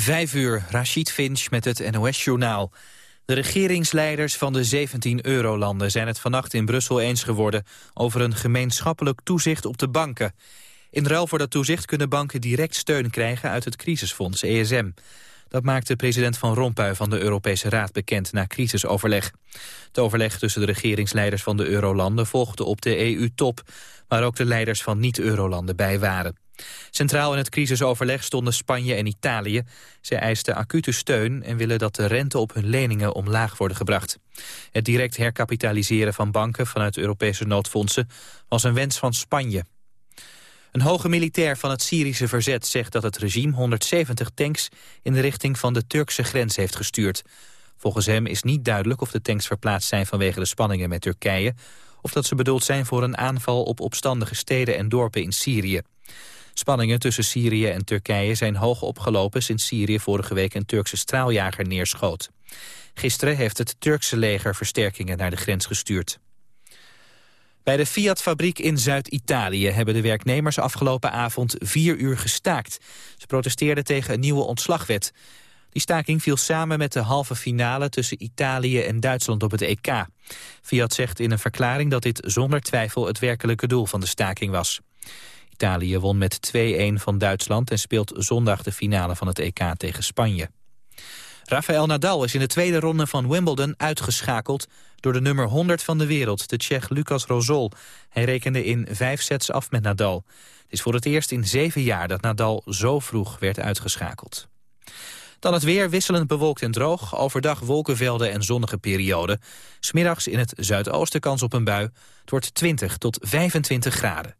Vijf uur, Rashid Finch met het NOS-journaal. De regeringsleiders van de 17 eurolanden zijn het vannacht in Brussel eens geworden... over een gemeenschappelijk toezicht op de banken. In ruil voor dat toezicht kunnen banken direct steun krijgen uit het crisisfonds ESM. Dat maakte president Van Rompuy van de Europese Raad bekend na crisisoverleg. Het overleg tussen de regeringsleiders van de eurolanden volgde op de EU-top... waar ook de leiders van niet-eurolanden bij waren. Centraal in het crisisoverleg stonden Spanje en Italië. Zij eisten acute steun en willen dat de rente op hun leningen omlaag worden gebracht. Het direct herkapitaliseren van banken vanuit Europese noodfondsen was een wens van Spanje. Een hoge militair van het Syrische verzet zegt dat het regime 170 tanks in de richting van de Turkse grens heeft gestuurd. Volgens hem is niet duidelijk of de tanks verplaatst zijn vanwege de spanningen met Turkije of dat ze bedoeld zijn voor een aanval op opstandige steden en dorpen in Syrië. Spanningen tussen Syrië en Turkije zijn hoog opgelopen sinds Syrië vorige week een Turkse straaljager neerschoot. Gisteren heeft het Turkse leger versterkingen naar de grens gestuurd. Bij de Fiat-fabriek in Zuid-Italië hebben de werknemers afgelopen avond vier uur gestaakt. Ze protesteerden tegen een nieuwe ontslagwet. Die staking viel samen met de halve finale tussen Italië en Duitsland op het EK. Fiat zegt in een verklaring dat dit zonder twijfel het werkelijke doel van de staking was. Italië won met 2-1 van Duitsland en speelt zondag de finale van het EK tegen Spanje. Rafael Nadal is in de tweede ronde van Wimbledon uitgeschakeld door de nummer 100 van de wereld, de Tsjech Lucas Rozol. Hij rekende in vijf sets af met Nadal. Het is voor het eerst in zeven jaar dat Nadal zo vroeg werd uitgeschakeld. Dan het weer wisselend bewolkt en droog. Overdag wolkenvelden en zonnige perioden. Smiddags in het zuidoosten kans op een bui. Het wordt 20 tot 25 graden.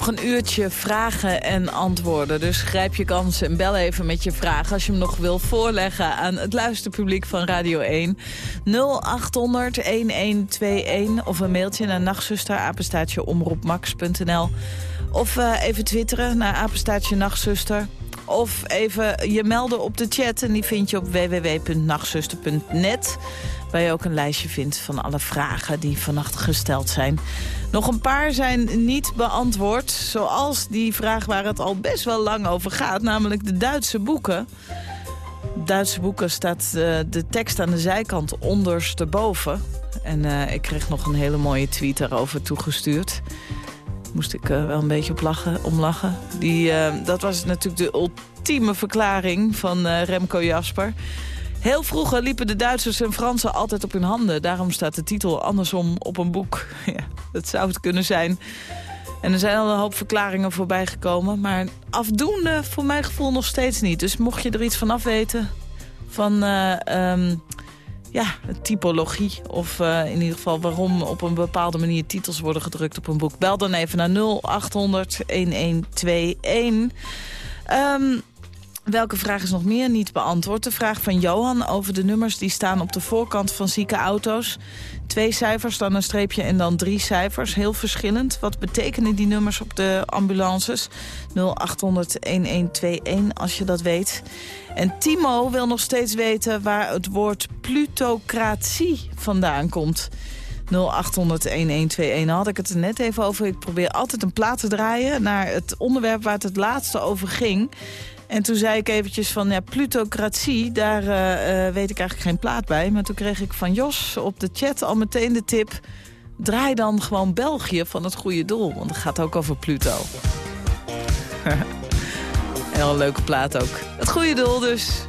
Nog een uurtje vragen en antwoorden. Dus grijp je kans en bel even met je vraag... als je hem nog wil voorleggen aan het luisterpubliek van Radio 1. 0800-1121 of een mailtje naar nachtzuster, omroepmax.nl. Of uh, even twitteren naar apenstaatje nachtzuster. Of even je melden op de chat en die vind je op www.nachtzuster.net waar je ook een lijstje vindt van alle vragen die vannacht gesteld zijn. Nog een paar zijn niet beantwoord, zoals die vraag waar het al best wel lang over gaat, namelijk de Duitse boeken. Duitse boeken staat uh, de tekst aan de zijkant ondersteboven. En uh, ik kreeg nog een hele mooie tweet daarover toegestuurd. Moest ik uh, wel een beetje op lachen, om lachen. Die, dat was natuurlijk de ultieme verklaring van Remco Jasper. Heel vroeger liepen de Duitsers en Fransen altijd op hun handen. Daarom staat de titel andersom op een boek. Ja, dat zou het kunnen zijn. En er zijn al een hoop verklaringen voorbij gekomen. Maar afdoende voor mijn gevoel nog steeds niet. Dus mocht je er iets van afweten... van uh, um, ja, typologie... of uh, in ieder geval waarom op een bepaalde manier titels worden gedrukt op een boek... bel dan even naar 0800-1121. Um, Welke vraag is nog meer niet beantwoord? De vraag van Johan over de nummers die staan op de voorkant van zieke auto's. Twee cijfers, dan een streepje en dan drie cijfers. Heel verschillend. Wat betekenen die nummers op de ambulances? 0800-1121 als je dat weet. En Timo wil nog steeds weten waar het woord plutocratie vandaan komt. 0800-1121 had ik het er net even over. Ik probeer altijd een plaat te draaien naar het onderwerp waar het het laatste over ging. En toen zei ik eventjes van ja, plutocratie, daar uh, uh, weet ik eigenlijk geen plaat bij. Maar toen kreeg ik van Jos op de chat al meteen de tip... draai dan gewoon België van het goede doel. Want het gaat ook over Pluto. Heel leuke plaat ook. Het goede doel dus.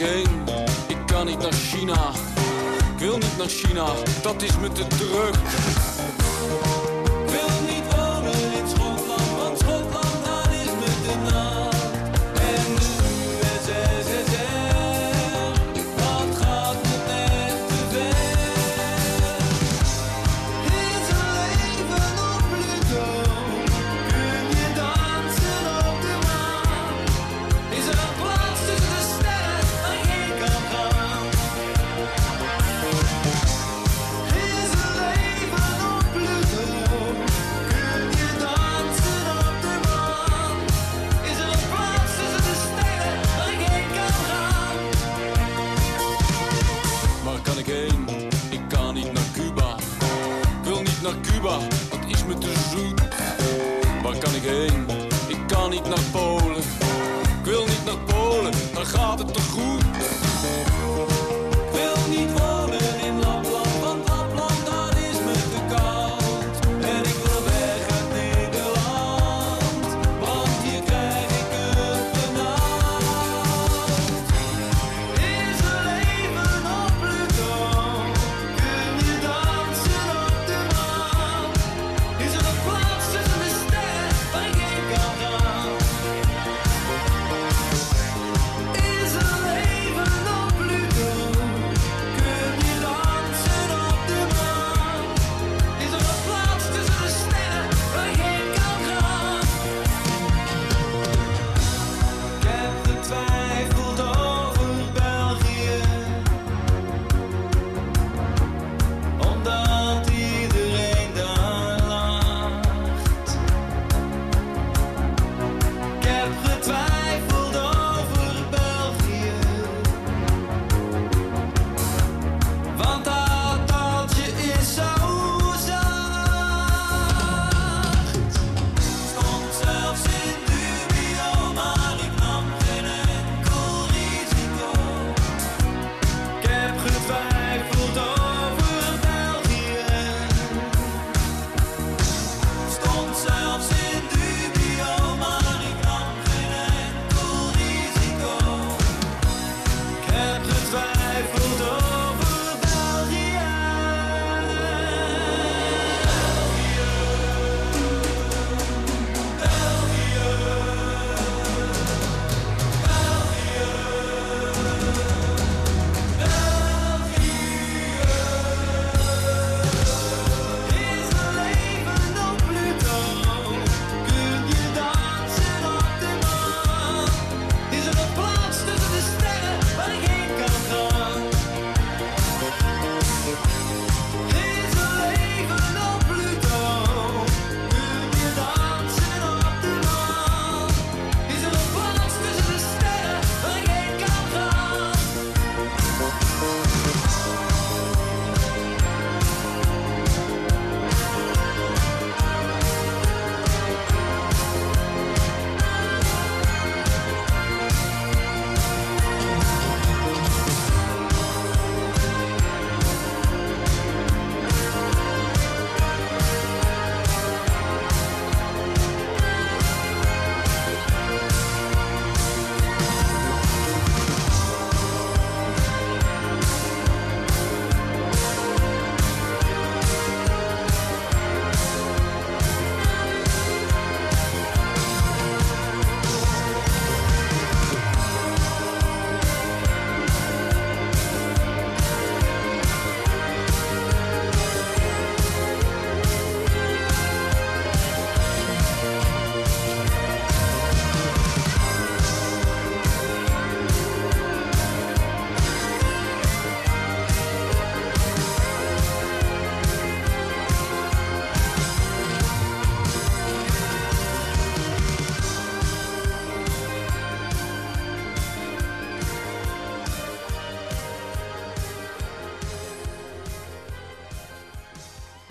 ik? Ik kan niet naar China. Ik wil niet naar China, dat is me te druk. zo.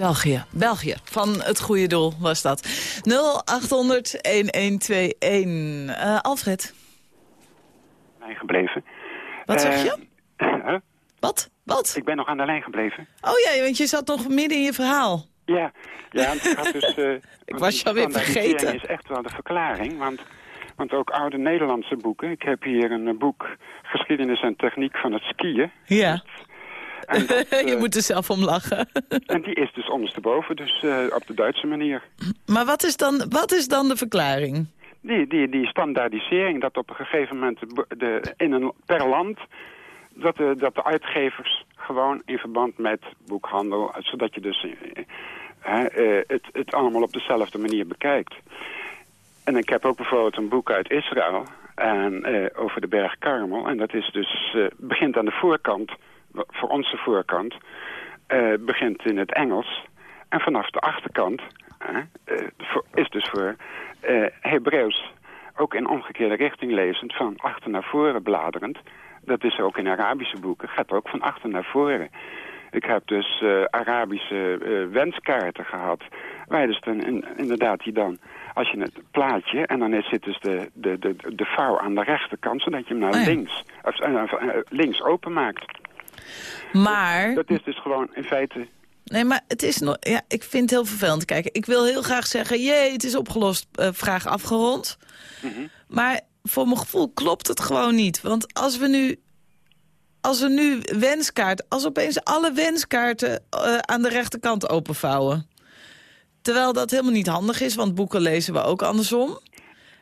België, België. Van het goede doel was dat. 0800-1121. Uh, Alfred, lijn gebleven. wat zeg je? Eh, huh? Wat? Wat? Ik ben nog aan de lijn gebleven. Oh ja, want je zat nog midden in je verhaal. Ja, ja het gaat dus... eh, want was je alweer vergeten. is echt wel de verklaring, want, want ook oude Nederlandse boeken... Ik heb hier een eh, boek Geschiedenis en Techniek van het skiën. Ja, En, dat, je eh, moet er zelf om lachen. en die is dus ondersteboven, dus eh, op de Duitse manier. maar wat is, dan, wat is dan de verklaring? Die, die, die standaardisering, dat op een gegeven moment de, in een, per land... Dat de, dat de uitgevers gewoon in verband met boekhandel... zodat je dus eh, het, het allemaal op dezelfde manier bekijkt. En ik heb ook bijvoorbeeld een boek uit Israël en, over de berg Karmel. En dat is dus, begint aan de voorkant, voor onze voorkant... eh, begint in het Engels. En vanaf de achterkant eh, voor- is dus voor eh Hebreeuws ook in omgekeerde richting lezend, van achter naar voren bladerend. Dat is ook in Arabische boeken, gaat ook van achter naar voren. Ik heb dus Arabische wenskaarten gehad, waar dus dan in- inderdaad die dan, als je het plaatje, en dan is, zit dus de, de, de, de vouw aan de rechterkant, zodat je hem naar Oh ja. links, of, eh, links openmaakt. Maar, Dat is dus gewoon in feite nee, maar het is nog, ja, ik vind het heel vervelend. Kijk, ik wil heel graag zeggen, jee, het is opgelost, eh, vraag afgerond. Maar voor mijn gevoel klopt het gewoon niet. Want als we nu, als we nu wenskaart, als opeens alle wenskaarten eh, aan de rechterkant openvouwen. Terwijl dat helemaal niet handig is, want boeken lezen we ook andersom.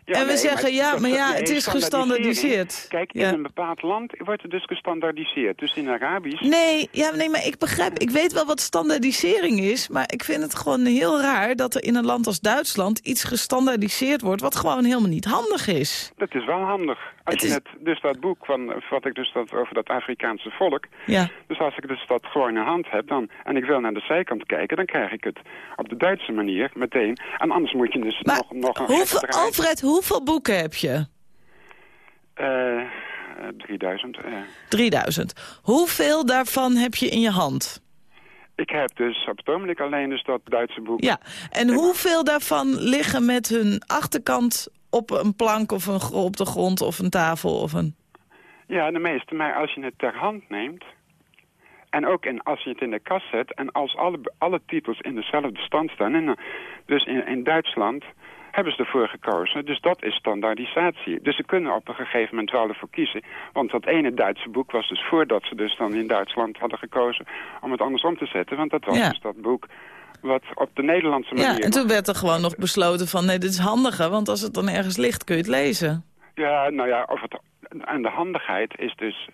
Ja, En we nee, zeggen, ja, maar ja, het is gestandaardiseerd. Kijk, Ja. in een bepaald land wordt het dus gestandaardiseerd. Dus in Arabisch... Nee, ja, nee, maar ik begrijp, ik weet wel wat standaardisering is... maar ik vind het gewoon heel raar dat er in een land als Duitsland... iets gestandaardiseerd wordt wat gewoon helemaal niet handig is. Dat is wel handig. Als Het je is- het, dus dat boek van, wat ik dus dat, over dat Afrikaanse volk... Ja, Dus als ik dus dat gewoon in de hand heb dan, en ik wil naar de zijkant kijken... dan krijg ik het op de Duitse manier meteen. En anders moet je dus maar nog, nog een hoeveel, Alfred, hoeveel boeken heb je? Eh, eh, 3000. eh. 3000. Hoeveel daarvan heb je in je hand? Ik heb dus op het ogenblik alleen dus dat Duitse boek. Ja, en hoeveel daarvan liggen met hun achterkant op een plank... of een, op de grond of een tafel of een... Ja, de meeste. Maar als je het ter hand neemt... en ook in, als je het in de kast zet... en als alle, alle titels in dezelfde stand staan... En, dan- dus in, in Duitsland hebben ze ervoor gekozen. Dus dat is standaardisatie. Dus ze kunnen op een gegeven moment wel ervoor kiezen. Want dat ene Duitse boek was dus voordat ze dus dan in Duitsland hadden gekozen... om het andersom te zetten. Want dat was Ja. dus dat boek wat op de Nederlandse manier... Ja, en toen werd er gewoon nog besloten van... nee, dit is handiger, want als het dan ergens ligt kun je het lezen. Ja, nou ja, of het, en de handigheid is dus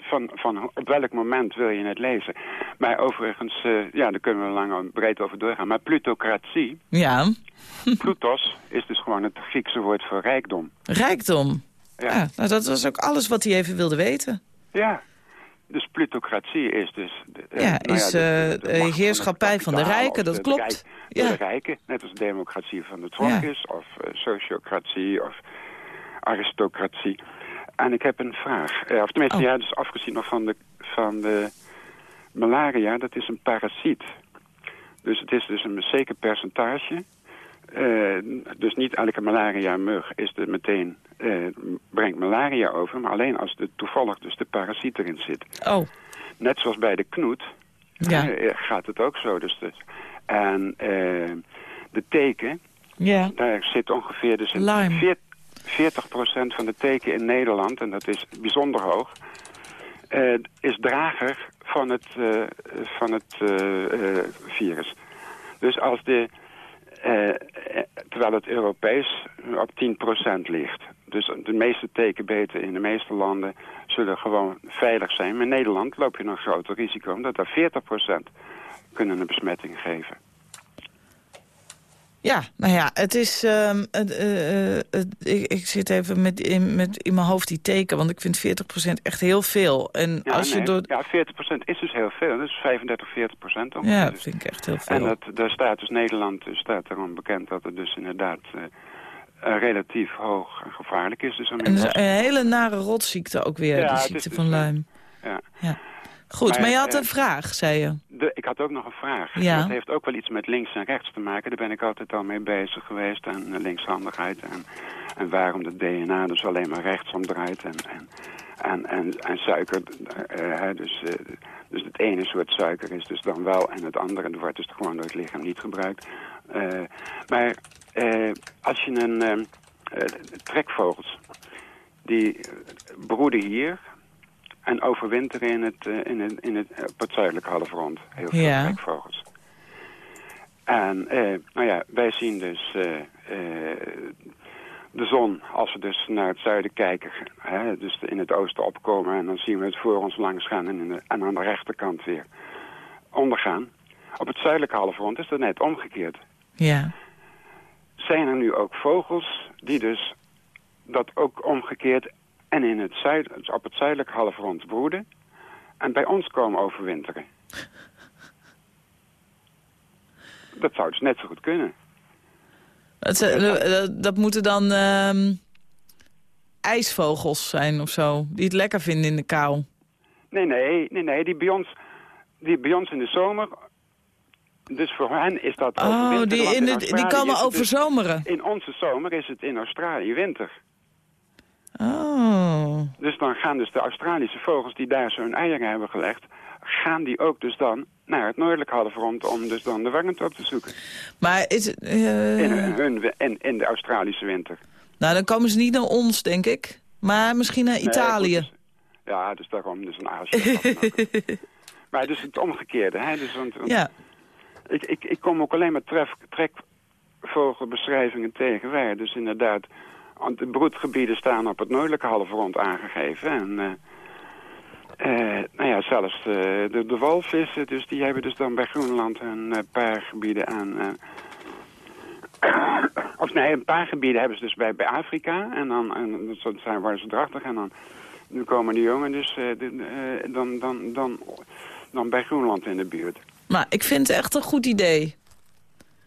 van, van op welk moment wil je het lezen. Maar overigens, eh, ja, daar kunnen we lang en breed over doorgaan. Maar plutocratie, Ja, plutos, is dus gewoon het Griekse woord voor rijkdom. rijkdom. Ja, Ja, nou, dat was ook alles wat hij even wilde weten. ja. Dus plutocratie is dus... eh, Ja, nou is, de- eh, de- de macht van heerschappij het van de rijken, of dat klopt. Rijk- Ja. de rijken, net als democratie van de twankers, of eh, sociocratie, of aristocratie. En ik heb een vraag. Of tenminste, Oh. ja, dus afgezien nog van de, van de malaria, dat is een parasiet. Dus het is dus een zeker percentage. Eh, dus niet elke malaria-mug is er meteen, eh, brengt malaria over, maar alleen als er toevallig dus de parasiet erin zit. Oh, Net zoals bij de knoet ja. eh, gaat het ook zo. Dus de, en de teken, Ja, daar zit ongeveer dus een Lyme. veert- 40% van de teken in Nederland, en dat is bijzonder hoog, eh, is drager van het, eh, van het eh, virus. Dus als de, terwijl het Europees op 10% ligt. Dus de meeste tekenbeten in de meeste landen zullen gewoon veilig zijn. Maar in Nederland loop je een groter risico, omdat daar 40% kunnen een besmetting geven. Ja, nou ja, het is... eh, eh, het- ik, ik zit even met in, met in mijn hoofd die teken, want ik vind 40% echt heel veel. En Ja, als je nee, door... ja 40% is dus heel veel. Dat is 35, 40% ongeveer. Ja, dat Dus- vind ik echt heel En veel. dat, daar staat dus Nederland dus staat erom bekend dat het dus inderdaad eh, eh, relatief hoog en gevaarlijk is. Dus En is een hele nare rotziekte ook weer, Ja, de ziekte is van dus, eh, Lyme. ja. Ja. Goed, maar, Maar, je had eh, een vraag, zei je. Had ook nog een vraag. Ja. Dat heeft ook wel iets met links en rechts te maken. Daar ben ik altijd al mee bezig geweest. En eh, linkshandigheid. En, en waarom de DNA dus alleen maar rechtsom draait. En, en, en, en, en suiker. eh, dus, eh, dus het ene soort suiker is dus dan wel. En het andere wordt dus gewoon door het lichaam niet gebruikt. Maar als je een trekvogels. Die broeden hier. En overwinteren in het, eh, in het, in het, op het zuidelijke halfrond. Heel veel Ja. En eh, nou ja, wij zien dus eh, eh, de zon, als we dus naar het zuiden kijken, hè, dus in het oosten opkomen. En dan zien we het voor ons langs gaan en, in de- en aan de rechterkant weer ondergaan. Op het zuidelijke halfrond is dat net omgekeerd. Ja. Zijn er nu ook vogels die dus dat ook omgekeerd en in het zuid, op het zuidelijke halfrond broeden en bij ons komen overwinteren? Dat zou dus net zo goed kunnen. Dat, ze- dat, dat moeten dan ehm, ijsvogels zijn of zo, die het lekker vinden in de kou. Nee, nee, nee, nee, die bij ons, die bij ons in de zomer, dus voor hen is dat Oh, die, in de, die komen dus- overzomeren. in onze zomer is het in Australië winter. Oh. Dus dan gaan dus de Australische vogels die daar zo'n eieren hebben gelegd... gaan die ook dus dan naar het noordelijk halfrond om dus dan de warmte op te zoeken. Maar is het... eh, In, hun, wi- in, in de Australische winter. nou, dan komen ze niet naar ons, denk ik. Maar misschien naar Italië. dus- ja, dus daarom dus een Azië. maar dus het omgekeerde. Hè? Dus, want, want ja. ik, ik, ik kom ook alleen maar tref, trekvogelbeschrijvingen tegen waar dus inderdaad... de broedgebieden staan op het noordelijke halfrond aangegeven. En eh, eh, nou ja, zelfs eh, de, de walvissen, dus die hebben dus dan bij Groenland hun eh, paargebieden aan... eh, of nee, een paar gebieden hebben ze dus bij, bij Afrika. En dan en, zijn, worden ze drachtig. En dan, nu komen de jongen dus de- dan, dan, dan, dan bij Groenland in de buurt. Maar ik vind het echt een goed idee.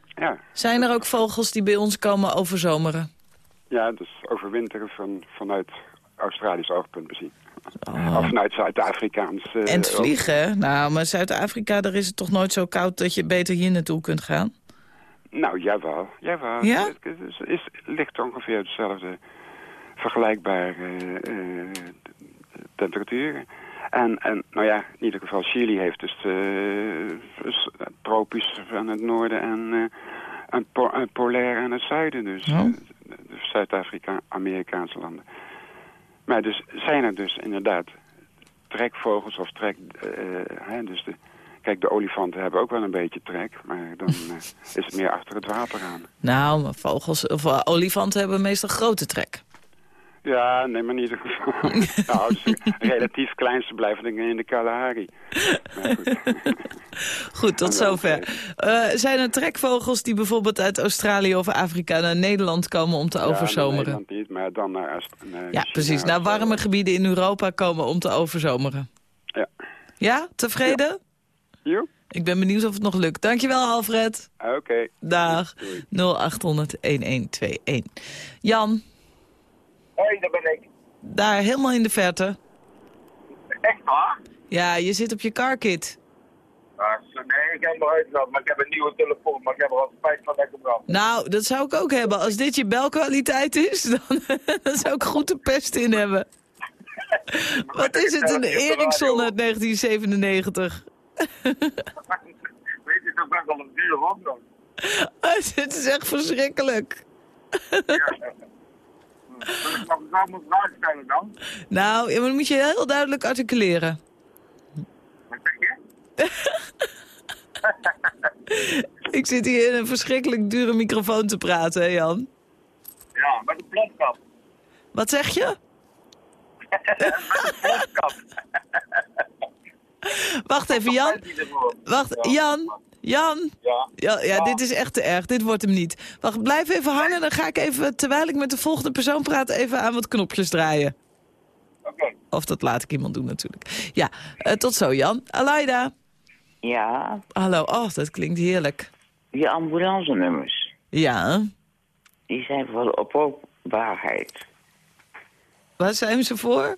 Ja, Zijn er ook vogels die bij ons komen overzomeren? Ja dus overwinteren van, vanuit Australisch oogpunt bezien. Oh. Of vanuit Zuid-Afrikaans. eh, En het vliegen? Nou, maar Zuid-Afrika, daar is het toch nooit zo koud dat je beter hier naartoe kunt gaan? Nou, jawel. jawel. Ja? Het, het is, is, ligt ongeveer hetzelfde vergelijkbare eh, eh, temperaturen. En, en, nou ja, in ieder geval Chili heeft dus eh, s- tropisch aan het noorden en, eh, en, po polair aan het zuiden. Dus Oh. De, Zuid-Afrika-Amerikaanse landen. Maar dus zijn er dus inderdaad trekvogels of trek... eh, hè, dus de, kijk, de olifanten hebben ook wel een beetje trek, maar dan eh, is het meer achter het water aan. Nou, vogels of eh, olifanten hebben meestal grote trek. Ja, nee, maar in ieder geval. nou, relatief kleinste blijven in de Kalahari. Maar goed. Goed, tot Ja, zover. Eh, zijn er trekvogels die bijvoorbeeld uit Australië of Afrika naar Nederland komen om te Ja, overzomeren? Nederland niet, maar dan naar... Ja, precies. Naar warme gebieden in Europa komen om te overzomeren. Ja. Ja, tevreden? Jo, Ik ben benieuwd of het nog lukt. Dankjewel, Alfred. oké. Dag. Doei. 0800-1121. Jan, Hoi, daar ben ik. daar helemaal in de verte. Echt waar? Ja, je zit op je carkit. Zo- nee, ik heb hem eruit maar ik heb een nieuwe telefoon, maar ik heb er al spijt van dat ik hem. Nou, dat zou ik ook hebben. Als dit je belkwaliteit is, dan, dan zou ik goed de pest in hebben. Wat is het, een Ericsson uit 1997? Weet je, dat is wel een duur nog. Het is echt verschrikkelijk. Ja. Ik nog een andere vraag stellen dan? Nou, dan moet je heel duidelijk articuleren. Wat zeg je? Ik zit hier in een verschrikkelijk dure microfoon te praten, hè Jan? Ja, met een plotkap. Wat zeg je? Plotkap. Wacht even, Jan. Wacht, Ja. Jan. Jan. Ja. Ja, ja, dit is echt te erg. Dit wordt hem niet. Wacht, blijf even hangen. Dan ga ik even, terwijl ik met de volgende persoon praat, even aan wat knopjes draaien. Oké. Of dat laat ik iemand doen natuurlijk. Ja, eh, tot zo Jan. Alaida. Ja, Hallo, oh, dat klinkt heerlijk. die ambulancenummers, Ja, die zijn voor oproepbaarheid. waar zijn ze voor?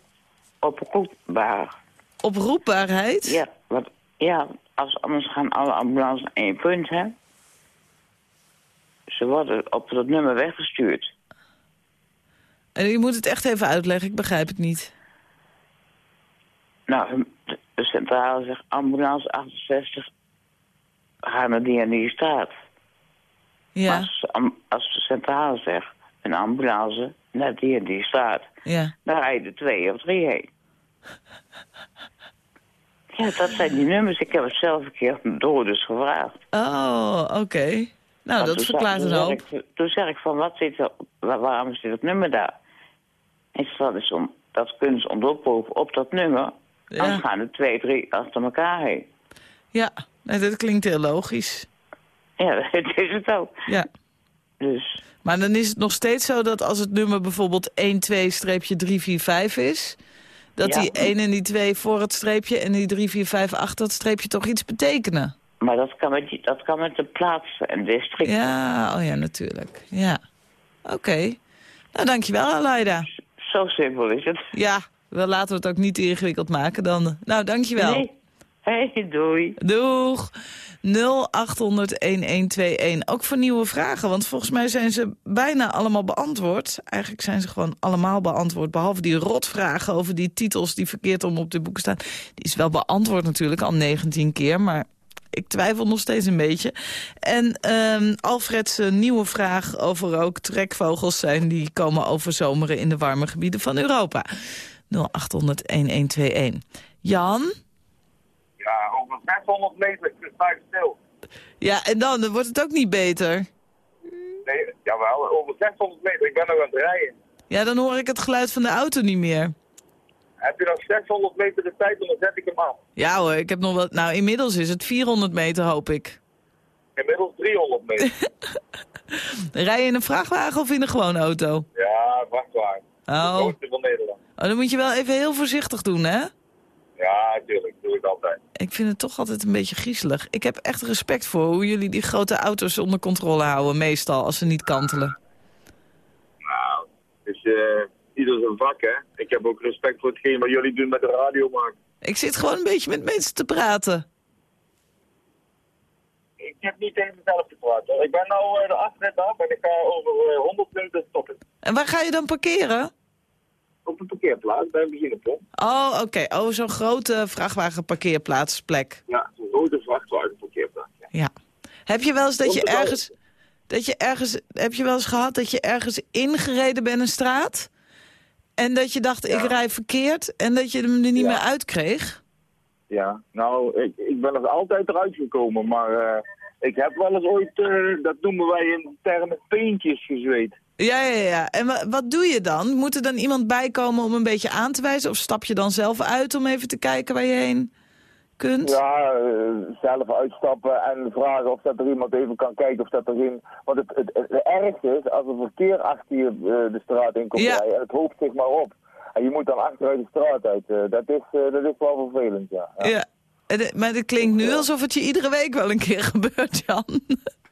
Oproepbaar. Oproepbaarheid? Ja, wat, ja, als anders gaan alle ambulances aan één punt, hè. Ze worden op dat nummer weggestuurd. En je moet het echt even uitleggen, ik begrijp het niet. Nou, de centrale zegt ambulance 68, ga naar die en die straat. Maar Ja, Als, de centrale zegt, een ambulance naar die en die straat, ja. dan rijden twee of drie heen. Ja, dat zijn die nummers. Ik heb het zelf een keer door dus gevraagd. Oh, oké. Nou, dat verklaart zei- een toen zeg ik- van, wat zit er, waar- waarom zit dat nummer daar? En ze dat is om, dat kunnen ze onderproeven op dat nummer. Ja. Dan gaan er twee, drie achter elkaar heen. Ja, nee, dat klinkt heel logisch. Ja, dat is het ook. Ja. Dus, Maar dan is het nog steeds zo dat als het nummer bijvoorbeeld 12-345 is... dat Ja. die 1 en die 2 voor het streepje en die 345 achter het streepje toch iets betekenen. maar dat kan, met, dat kan met de plaats en district. Ja, oh ja, natuurlijk. Ja. Oké. Nou, dankjewel, Aleida. Zo simpel is het. Ja, wel laten we het ook niet ingewikkeld maken dan. Nou, dankjewel. Nee. Hey, doei. Doeg. 0800-1121. Ook voor nieuwe vragen, want volgens mij zijn ze bijna allemaal beantwoord. Eigenlijk zijn ze gewoon allemaal beantwoord. Behalve die rotvragen over die titels die verkeerd om op de boeken staan. Die is wel beantwoord natuurlijk, al 19 keer, maar... Ik twijfel nog steeds een beetje. En ehm Alfred's eh, nieuwe vraag over ook trekvogels zijn... die komen overzomeren in de warme gebieden van Europa. 0800-1121. Jan? Ja, over 600 meter sta ik stil. Ja, en dan, dan wordt het ook niet beter. Nee, jawel, over 600 meter. Ik ben nog aan het rijden. Ja, dan hoor ik het geluid van de auto niet meer. Heb je nog 600 meter de tijd, dan zet ik hem af. Ja hoor, ik heb nog wel... Nou, inmiddels is het 400 meter, hoop ik. Inmiddels 300 meter. Rij je in een vrachtwagen of in een gewone auto? ja, vrachtwagen. De Oh. grootste van Nederland. oh, dan moet je wel even heel voorzichtig doen, hè? Ja, tuurlijk. Doe ik altijd. Ik vind het toch altijd een beetje griezelig. Ik heb echt respect voor hoe jullie die grote auto's onder controle houden, meestal, als ze niet kantelen. Nou, dus ieder zijn vak, hè. Ik heb ook respect voor hetgeen wat jullie doen met de radio maken. Ik zit gewoon een beetje met mensen te praten. Ik heb niet tegen mezelf gepraat. hoor. Ik ben nou eh, de afrit af en ik ga over eh, 100 minuten stoppen. En waar ga je dan parkeren? Op een parkeerplaats bij een benzinepomp. Oh, oké. Oh, zo'n grote vrachtwagenparkeerplaatsplek. Ja, zo'n grote vrachtwagenparkeerplaats. Ja. Ja. Heb je wel eens dat je ergens... Dat je ergens... Heb je wel eens gehad dat je ergens ingereden bent een straat... en dat je dacht, ik rij verkeerd... en dat je hem er niet Ja. meer uitkreeg? Ja, nou, ik, ik ben er altijd eruit gekomen, maar eh, ik heb wel eens ooit, eh, dat noemen wij in termen peentjes gezweet. Ja, ja, ja. En wa- wat doe je dan? Moet er dan iemand bij komen om een beetje aan te wijzen? Of stap je dan zelf uit om even te kijken waar je heen kunt? Ja, eh, zelf uitstappen en vragen of dat er iemand even kan kijken of dat er geen... Want het, het, het, ergste is, als er verkeer achter je eh, de straat in komt Ja. rijden, het hoopt zich maar op. En je moet dan achteruit de straat uit. eh, dat, is, dat is wel vervelend, ja. ja. Ja. Maar het klinkt nu alsof het je iedere week wel een keer gebeurt, Jan.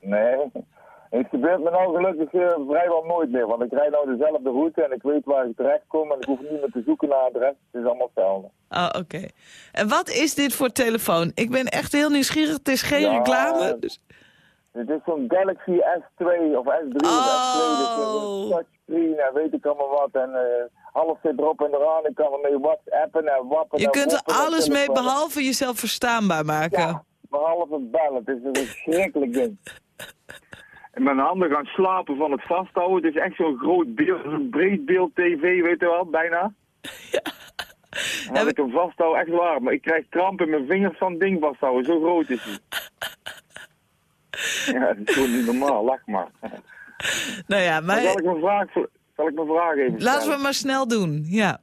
Nee, het gebeurt me nou gelukkig eh, vrijwel nooit meer. Want ik rijd nou dezelfde route en ik weet waar ik terecht kom. En ik hoef niet meer te zoeken naar adres. Het is allemaal hetzelfde. Oh, oké. En wat is dit voor telefoon? Ik ben echt heel nieuwsgierig. Het is geen Ja, reclame. Dus... Het is zo'n Galaxy S2 of S3 of S2. Dus Oh. een touchscreen en weet ik allemaal wat. En eh, alles zit erop en eraan. Ik kan ermee whatsappen en wappen. Je en kunt er alles mee telefoon. behalve jezelf verstaanbaar maken. Ja, behalve bellen. Het is een verschrikkelijk ding. En mijn handen gaan slapen van het vasthouden. Het is echt zo'n groot beeld, een breedbeeld tv, weet je wel, bijna. En als ik hem vasthoud, echt waar. Maar ik krijg kramp in mijn vingers van ding vasthouden. Zo groot is hij. Ja, dat is gewoon niet normaal. Lach maar. Nou ja, Maar zal ik mijn vraag, zal ik mijn vraag even stellen? laten we maar snel doen. Ja.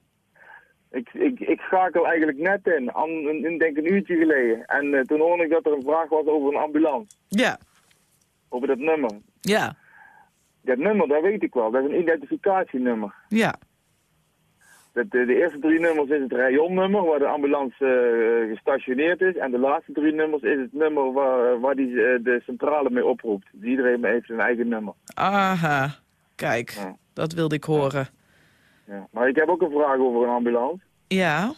Ik, ik, ik schakel eigenlijk net in, in, in denk een uurtje geleden. En eh, toen hoorde ik dat er een vraag was over een ambulance. Ja. Over dat nummer. Ja. Dat nummer, dat weet ik wel. Dat is een identificatienummer. Ja. Dat, de, de eerste drie nummers is het rayonnummer, waar de ambulance eh, gestationeerd is. En de laatste drie nummers is het nummer waar, waar die eh, de centrale mee oproept. Dus iedereen heeft zijn eigen nummer. Aha. Kijk, Ja. dat wilde ik horen. Ja. Maar ik heb ook een vraag over een ambulance. Ja.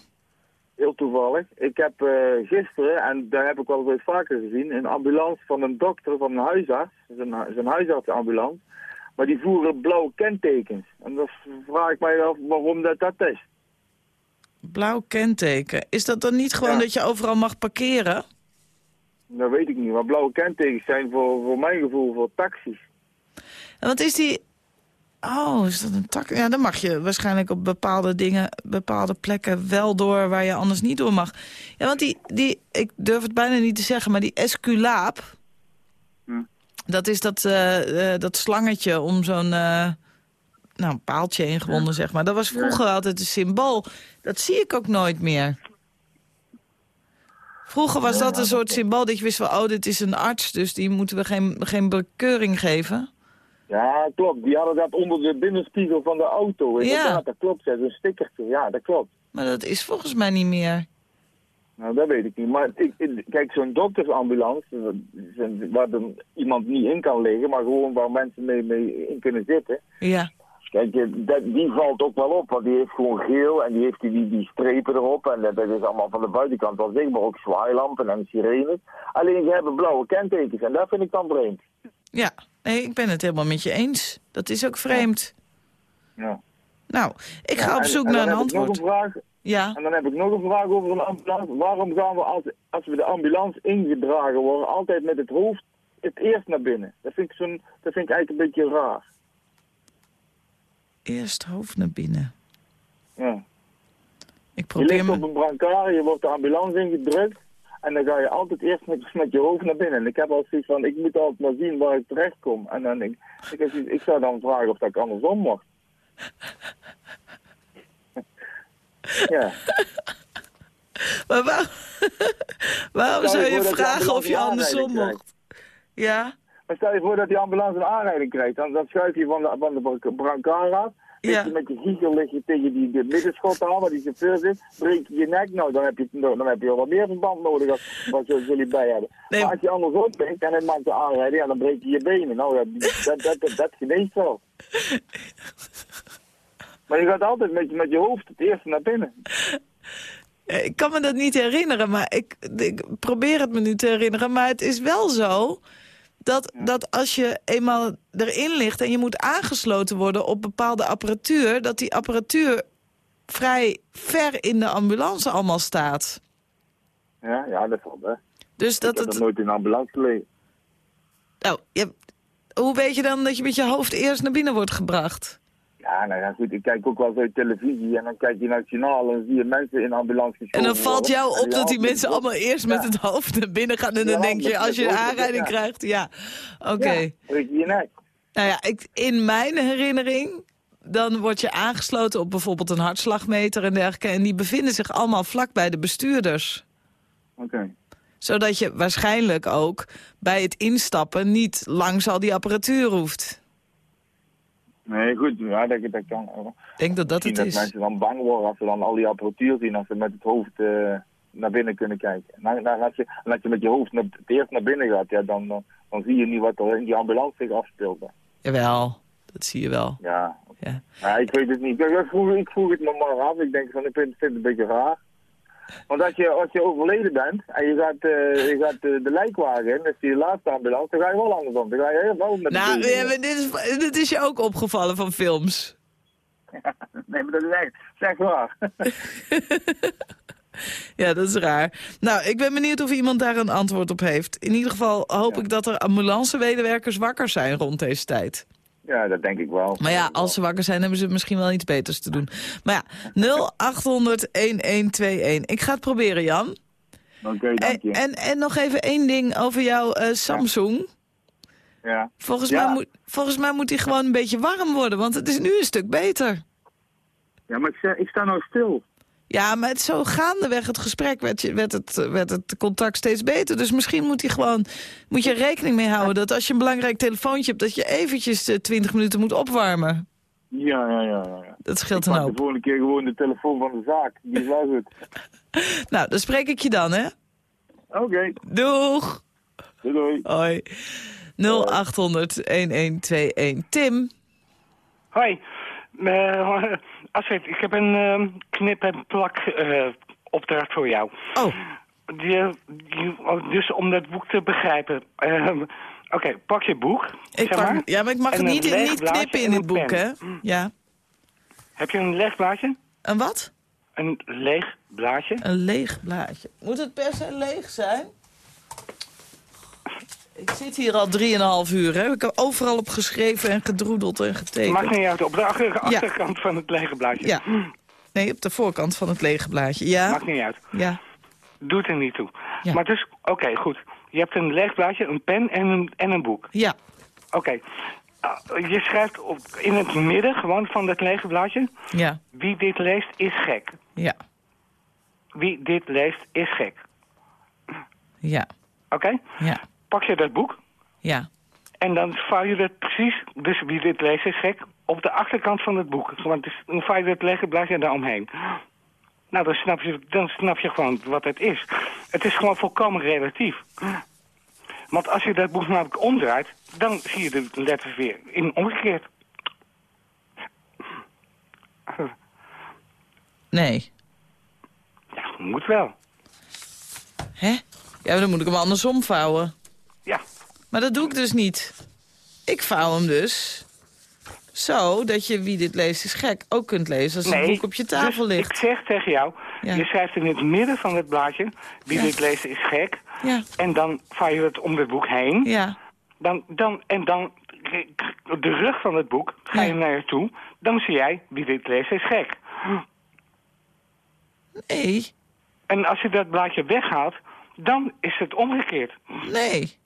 Heel toevallig. Ik heb eh, gisteren, en daar heb ik wel eens vaker gezien, een ambulance van een dokter, van een huisarts. Zijn, zijn huisartsenambulance. Maar die voeren blauwe kentekens. En dan vraag ik mij af waarom dat, dat is. Blauw kenteken. Is dat dan niet gewoon Ja. dat je overal mag parkeren? Dat weet ik niet. Maar blauwe kentekens zijn voor, voor mijn gevoel voor taxis. En wat is die... Oh, is dat een tak? Ja, dan mag je waarschijnlijk op bepaalde dingen, bepaalde plekken wel door waar je anders niet door mag. Ja, want die, die ik durf het bijna niet te zeggen, maar die esculaap, Hm. dat is dat, eh, eh, dat slangetje om zo'n eh, nou, een paaltje heen gewonden, zeg maar. Dat was vroeger altijd een symbool. Dat zie ik ook nooit meer. Vroeger was dat een soort symbool dat je wist van, oh, dit is een arts, dus die moeten we geen, geen bekeuring geven. Ja, klopt. Die hadden dat onder de binnenspiegel van de auto. Inderdaad, Ja. dat klopt. Ja, Zo'n stickertje. Ja, dat klopt. Maar dat is volgens mij niet meer. Nou, dat weet ik niet. Maar ik, ik- kijk, zo'n doktersambulance, eh, waar dan iemand niet in kan liggen, maar gewoon waar mensen mee, mee in kunnen zitten. Ja. Kijk, eh, dat, die valt ook wel op, want die heeft gewoon geel en die heeft die, die, strepen erop. En dat, dat is allemaal van de buitenkant wel zichtbaar, ook zwaailampen en sirenes. Alleen ze hebben blauwe kentekens en dat vind ik dan vreemd. Ja, nee, ik ben het helemaal met je eens. Dat is ook vreemd. Ja. Nou, ik ga Ja, op zoek en naar een heb ik nog antwoord. een vraag. Ja, En dan heb ik nog een vraag over een ambulance. Waarom gaan we als, als we de ambulance ingedragen worden altijd met het hoofd het eerst naar binnen? Dat vind ik, zo'n, dat vind ik eigenlijk een beetje raar. eerst hoofd naar binnen. Ja. Ik Je probeer ligt op een brancard, je wordt de ambulance ingedrukt. En dan ga je altijd eerst met, met je hoofd naar binnen. En ik heb al zoiets van, ik moet altijd maar zien waar ik terecht kom. En dan, ik, ik, ik zou dan vragen of dat ik andersom mocht. ja. Maar waar... waarom Stel zou je vragen of je andersom mocht? Ja? Maar stel je voor dat die ambulance een aanrijding krijgt. Dan, dan schuif je van de, van de bran- brancard af. Ja. Je met je giegel lig je tegen die de middenschot aan, waar die chauffeur zit. Breek je je nek. Nou, dan heb je, dan heb je wel wat meer verband nodig als, wat jullie bij hebben. Nee. Maar als je andersom ligt en het maakt een aanrijding, ja, dan breek je je benen. Nou, die- dat, dat, dat, dat geneest wel. Maar je gaat altijd met, je- met je hoofd het eerste naar binnen. Eh, Ik kan me dat niet herinneren, maar ik, ik probeer het me nu te herinneren. Maar het is wel zo dat, dat als je eenmaal erin ligt... en je moet aangesloten worden op bepaalde apparatuur... dat die apparatuur vrij ver in de ambulance allemaal staat. Ja, ja dat valt hè. Dus Ik dat heb het... nooit in een ambulance gelegen. Nou, je, hoe weet je dan dat je met je hoofd eerst naar binnen wordt gebracht? Ja, nou ja, goed. Ik kijk ook wel uit televisie en dan kijk je naar het journaal en dan zie je mensen in ambulance En dan valt jou op dat die mensen allemaal eerst met het hoofd naar binnen gaan. En dan denk je, als je een aanrijding krijgt, ja, oké. Breek je nek. Nou ja, ik, in mijn herinnering, dan word je aangesloten op bijvoorbeeld een hartslagmeter en dergelijke. En die bevinden zich allemaal vlak bij de bestuurders. Oké. Zodat je waarschijnlijk ook bij het instappen niet langs al die apparatuur hoeft. Nee, goed. Ja, dat, dat kan. Ik denk dat dat het dat is. mensen dan bang worden als ze dan al die apparatuur zien, als ze met het hoofd eh, naar binnen kunnen kijken. En, dan, als je, en als je met je hoofd naar, het eerst naar binnen gaat, ja, dan, dan, dan zie je niet wat er in die ambulance zich afspeelt. hè. Jawel, dat zie je wel. Ja. Ja. Ik weet het niet. Ik, vroeg, ik vroeg het me maar af. Ik denk van, ik vind het een beetje raar. Want als je, als je overleden bent en je gaat, eh, je gaat eh, de lijkwagen in, dat is die laatste ambulance, dan ga je wel andersom. Dan ga je helemaal met de Nou, ja, maar dit, is, dit is je ook opgevallen van films. Nee, maar dat is echt, dat is echt waar. Ja, dat is raar. Nou, ik ben benieuwd of iemand daar een antwoord op heeft. In ieder geval hoop ik dat er ambulancemedewerkers wakker zijn rond deze tijd. Ja, dat denk ik wel. Maar ja, als ze wakker zijn, hebben ze misschien wel iets beters te doen. Maar ja, 0800-1121. Ik ga het proberen, Jan. Oké, dank En, je. en, en nog even één ding over jouw eh, Samsung. ja. Volgens, Ja. mij moet, volgens mij moet die gewoon een beetje warm worden, want het is nu een stuk beter. ja, maar ik, sta- ik sta nou stil. Ja, maar het zo gaandeweg het gesprek werd, je, werd, het, werd het contact steeds beter. Dus misschien moet, hij gewoon, moet je er rekening mee houden dat als je een belangrijk telefoontje hebt... dat je eventjes eh, 20 minuten moet opwarmen. Ja, ja, ja. ja, ja. Dat scheelt Ik een de volgende keer gewoon de telefoon van de zaak. Die goed. Nou, dan spreek ik je dan, hè? Oké, Doeg! doei doei. Hoi. 0800-1121. Tim? Hoi. Astrid, ik heb een ehm, knip- en plak eh, opdracht voor jou. Oh, Je, je- oh, dus om dat boek te begrijpen. Ehm, Oké, pak je boek. ik zeg pak, maar. ja, maar ik mag het niet, niet knippen in het boek, pen. hè? Ja. Heb je een leeg blaadje? Een wat? Een leeg blaadje? Een leeg blaadje. Moet het per se leeg zijn? Ik zit hier al drieënhalf uur, hè? Ik heb overal op geschreven en gedroedeld en getekend. Maakt niet uit. Op de achter- achterkant van het lege blaadje. Ja. Nee, op de voorkant van het lege blaadje. Ja, Maakt niet uit. ja. Doet er niet toe. Ja. Maar dus, oké, goed. Je hebt een leeg blaadje, een pen en een, en een boek. Ja, Oké. Ah, je schrijft op, in het midden gewoon van dat lege blaadje... ja, Wie dit leest is gek. ja, Wie dit leest is gek. ja, Oké? ja, Pak je dat boek ja. en dan vouw je dat precies... Dus wie dit leest is gek... op de achterkant van het boek. Want dan vouw je dat lege blaadje daaromheen. Nou, dan snap, je, dan snap je gewoon wat het is. Het is gewoon volkomen relatief. Want als je dat boek namelijk omdraait... dan zie je de letters weer in omgekeerd. Nee. Ja, moet wel. Hè? Ja, dan moet ik hem andersom vouwen. Maar dat doe ik dus niet. Ik vouw hem dus zo dat je wie dit leest is gek ook kunt lezen als het boek op je tafel dus ligt. ik zeg tegen jou, Ja. je schrijft in het midden van het blaadje... wie Ja. dit leest is gek. Ja, En dan vouw je het om het boek heen. ja, Dan, dan, en dan, de rug van het boek, ga je naar je toe. Dan zie jij, wie dit leest is gek. nee, En als je dat blaadje weghaalt, dan is het omgekeerd. nee.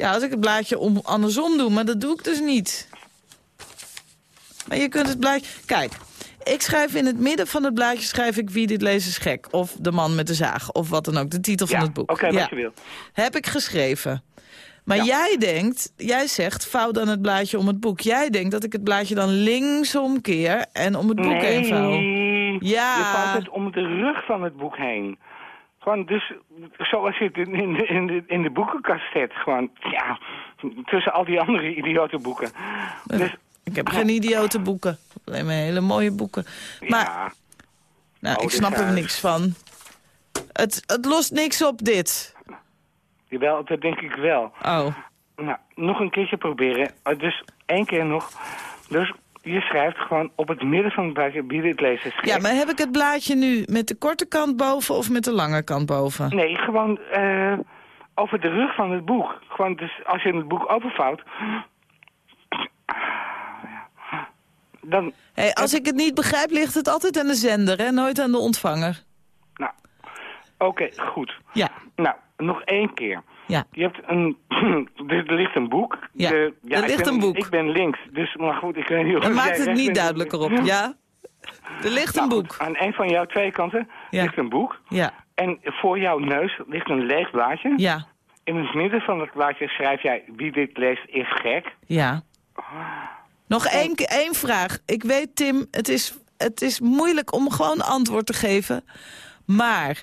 Ja, als ik het blaadje om, andersom doe, maar dat doe ik dus niet. Maar je kunt het blaadje... Kijk, ik schrijf in het midden van het blaadje schrijf ik wie dit leest is gek. Of de man met de zaag, of wat dan ook, de titel van Ja, het boek. oké, wat je wil. Heb ik geschreven. Maar Ja. jij denkt, jij zegt, vouw dan het blaadje om het boek. Jij denkt dat ik het blaadje dan linksom keer en om het boek heen vouw. Ja. je vouwt het om de rug van het boek heen. Gewoon dus, zoals je het in, in, de, in, de, in de boekenkast zet. Gewoon, ja, tussen al die andere idiote boeken. Dus, Ik heb geen idiote boeken. Alleen maar hele mooie boeken. Maar ja, nou, Oh, ik snap er niks van. Het, het lost niks op, dit. jawel, dat denk ik wel. Oh, Nou, nog een keertje proberen. Uh, Dus één keer nog. Dus je schrijft gewoon op het midden van het blaadje leest is gek. ja, maar heb ik het blaadje nu met de korte kant boven of met de lange kant boven? Nee, gewoon eh, over de rug van het boek. Gewoon dus als je het boek openvouwt... Dan, Hey, als ik het niet begrijp, ligt het altijd aan de zender, hè? nooit aan de ontvanger. nou, oké, goed. Ja, Nou, nog één keer. Ja. Je hebt een, er ligt een boek. Ja, De- er ligt ben- een boek. Ik ben links, dus maar goed, ik weet niet of maakt het niet duidelijker op, ja? Er ligt een Nou, boek. Aan een van jouw twee kanten Ja. ligt een boek. Ja, En voor jouw neus ligt een leeg blaadje. ja, In het midden van het blaadje schrijf jij... wie dit leest is gek. ja. Nog één, één vraag. Ik weet, Tim, het is, het is moeilijk om gewoon antwoord te geven. Maar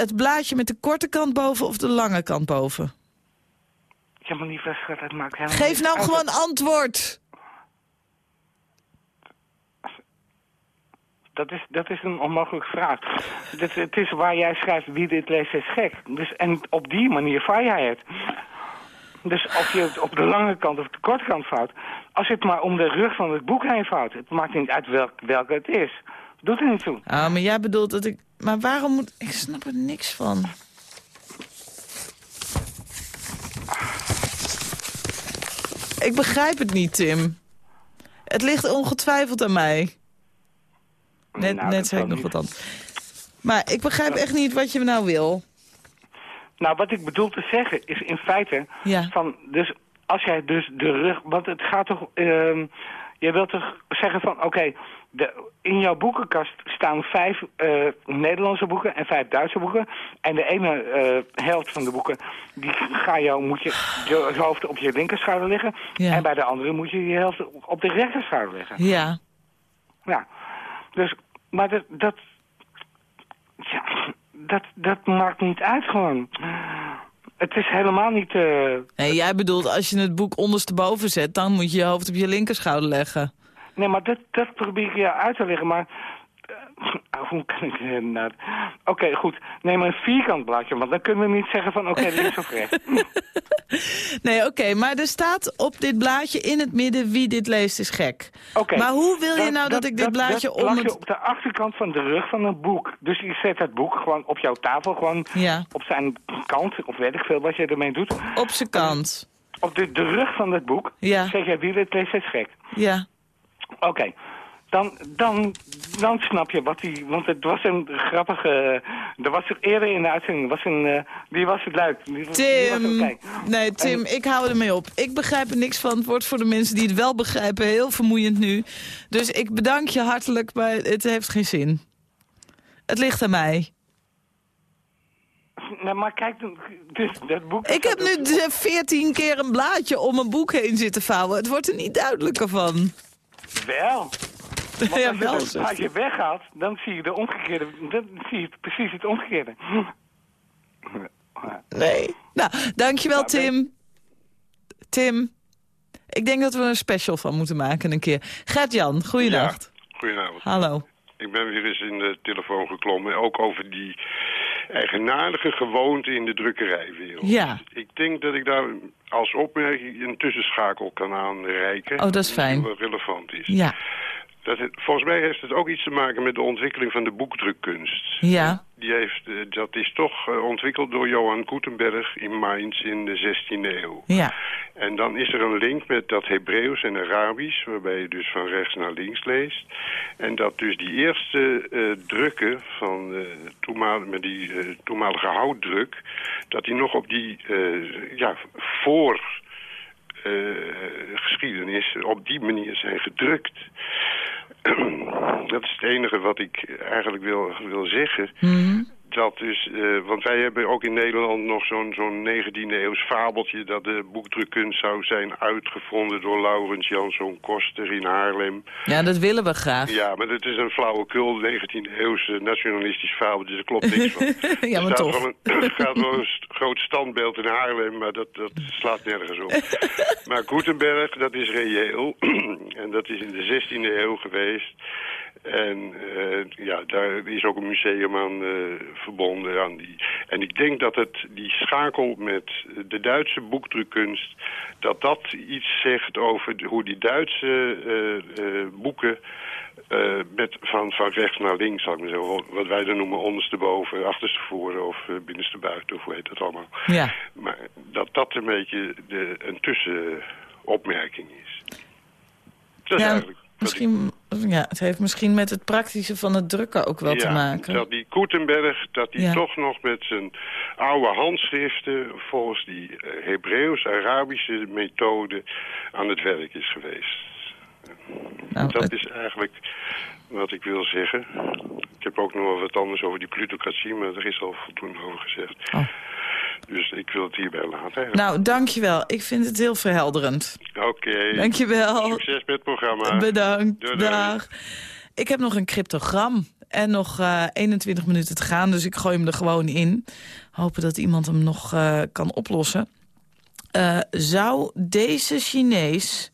het blaadje met de korte kant boven of de lange kant boven? Ja, maar lieve schat, dat maakt helemaal Geef nou uit. gewoon antwoord. Dat is, dat is een onmogelijke vraag. Het, het is waar jij schrijft wie dit leest is gek. Dus, en op die manier vaar jij het. Dus of je het op de lange kant of de korte kant vouwt. Als je het maar om de rug van het boek heen vouwt. Het maakt niet uit welk, welke het is. Doet er niet toe. Ah, maar jij bedoelt dat ik... Maar waarom moet... Ik snap er niks van. Ik begrijp het niet, Tim. Het ligt ongetwijfeld aan mij. Net, Nou, net zei ik nog niet. wat anders. Maar ik begrijp echt niet wat je nou wil. Nou, wat ik bedoel te zeggen is in feite... Ja. Van, dus als jij dus de rug... Want het gaat toch... ehm je wilt toch zeggen van... Oké, in jouw boekenkast staan vijf eh, Nederlandse boeken en vijf Duitse boeken. En de ene eh, helft van de boeken... die ga jou, moet je je hoofd op je linkerschouder leggen. Ja. En bij de andere moet je je helft op de rechterschouder leggen. Ja. Ja. Dus, maar dat... dat ja, dat, dat maakt niet uit gewoon. Het is helemaal niet... eh, Nee, jij bedoelt als je het boek ondersteboven zet... dan moet je je hoofd op je linkerschouder leggen. Nee, maar dat, dat probeer ik je uit te leggen. Maar, hoe kan ik het inderdaad? Oké, goed. Neem een vierkant bladje, want dan kunnen we niet zeggen van oké, links of rechts. Nee, oké, maar er staat op dit blaadje in het midden wie dit leest is gek. Oké. Maar hoe wil je nou dat, ik dit blaadje dat om blaadje het... op de achterkant van de rug van een boek. Dus je zet het boek gewoon op jouw tafel, gewoon Ja. op zijn kant, of weet ik veel wat je ermee doet. Op zijn kant. Op de, de rug van het boek Ja. zeg jij wie dit leest is gek. Ja. Oké. Dan, dan, dan snap je wat hij... Want het was een grappige... Er was er eerder in de uitzending... Was een, eh, die was het. Die, die was Tim, nee Tim, ik hou ermee op. Ik begrijp er niks van. Het wordt voor de mensen die het wel begrijpen heel vermoeiend nu. Dus ik bedank je hartelijk, maar het heeft geen zin. Het ligt aan mij. Nee, maar kijk, dus dat boek... Ik heb nu veertien keer een blaadje om een boek heen zitten vouwen. Het wordt er niet duidelijker van. Wel. Want Ja, als je wel, zegt hij. blaadje weghaalt, dan zie je de omgekeerde... Dan zie je precies het omgekeerde. Nee. Nou, dankjewel Nou, ben- Tim. Tim, ik denk dat we er een special van moeten maken een keer. Gert-Jan, goeienacht. Goedenavond. Hallo. Ik ben weer eens in de telefoon geklommen. Ook over die eigenaardige gewoonte in de drukkerijwereld. Ja. Ik denk dat ik daar als opmerking een tussenschakel kan aanreiken. Oh, dat is die fijn. wel relevant is. Ja. Dat het, volgens mij heeft het ook iets te maken met de ontwikkeling van de boekdrukkunst. Ja. Die heeft, eh, dat is toch eh, ontwikkeld door Johan Gutenberg in Mainz in de 16e eeuw. Ja. En dan is er een link met dat Hebreeuws en Arabisch, waarbij je dus van rechts naar links leest. En dat dus die eerste eh, drukken van eh toenmaal, met die toenmalige houtdruk, dat die nog op die ja, voor geschiedenis op die manier zijn gedrukt. dat is het enige wat ik eigenlijk wil, wil zeggen. Mhm. Dat dus, eh, want wij hebben ook in Nederland nog zo'n zo'n 19e eeuws fabeltje... dat de boekdrukkunst zou zijn uitgevonden door Laurens Janszoon Koster in Haarlem. ja, dat willen we graag. Ja, maar het is een flauwekul 19e eeuws eh, nationalistisch fabel, dus er klopt niks van. Ja, maar toch. wel een, er gaat wel een groot standbeeld in Haarlem, maar dat, dat slaat nergens op. maar Gutenberg, dat is reëel. en dat is in de 16e eeuw geweest. En eh, ja, daar is ook een museum aan eh, verbonden. Aan die. En ik denk dat het, die schakel met de Duitse boekdrukkunst... dat dat iets zegt over de- hoe die Duitse eh, boeken... met, van, van rechts naar links, zal ik maar zeggen. Wat wij dan noemen ondersteboven, achterstevoren of binnenstebuiten, of hoe heet dat allemaal. Ja. Maar dat dat een beetje de, een tussenopmerking is. Dat is Ja, eigenlijk... misschien, ja, het heeft misschien met het praktische van het drukken ook wel te maken. dat die Gutenberg, dat die Ja. toch nog met zijn oude handschriften... volgens die eh, Hebreeuws-Arabische methode aan het werk is geweest. Nou, dat het- is eigenlijk wat ik wil zeggen. Ik heb ook nog wel wat anders over die plutocratie... maar er is al voldoende over gezegd. Oh. Dus ik wil het hierbij laten. Nou, dankjewel. Ik vind het heel verhelderend. Oké. Dankjewel. Succes met het programma. Bedankt. Doei, doei. Dag. Ik heb nog een cryptogram en nog eh 21 minuten te gaan, dus ik gooi hem er gewoon in. Hopen dat iemand hem nog eh, kan oplossen. Eh, zou deze Chinees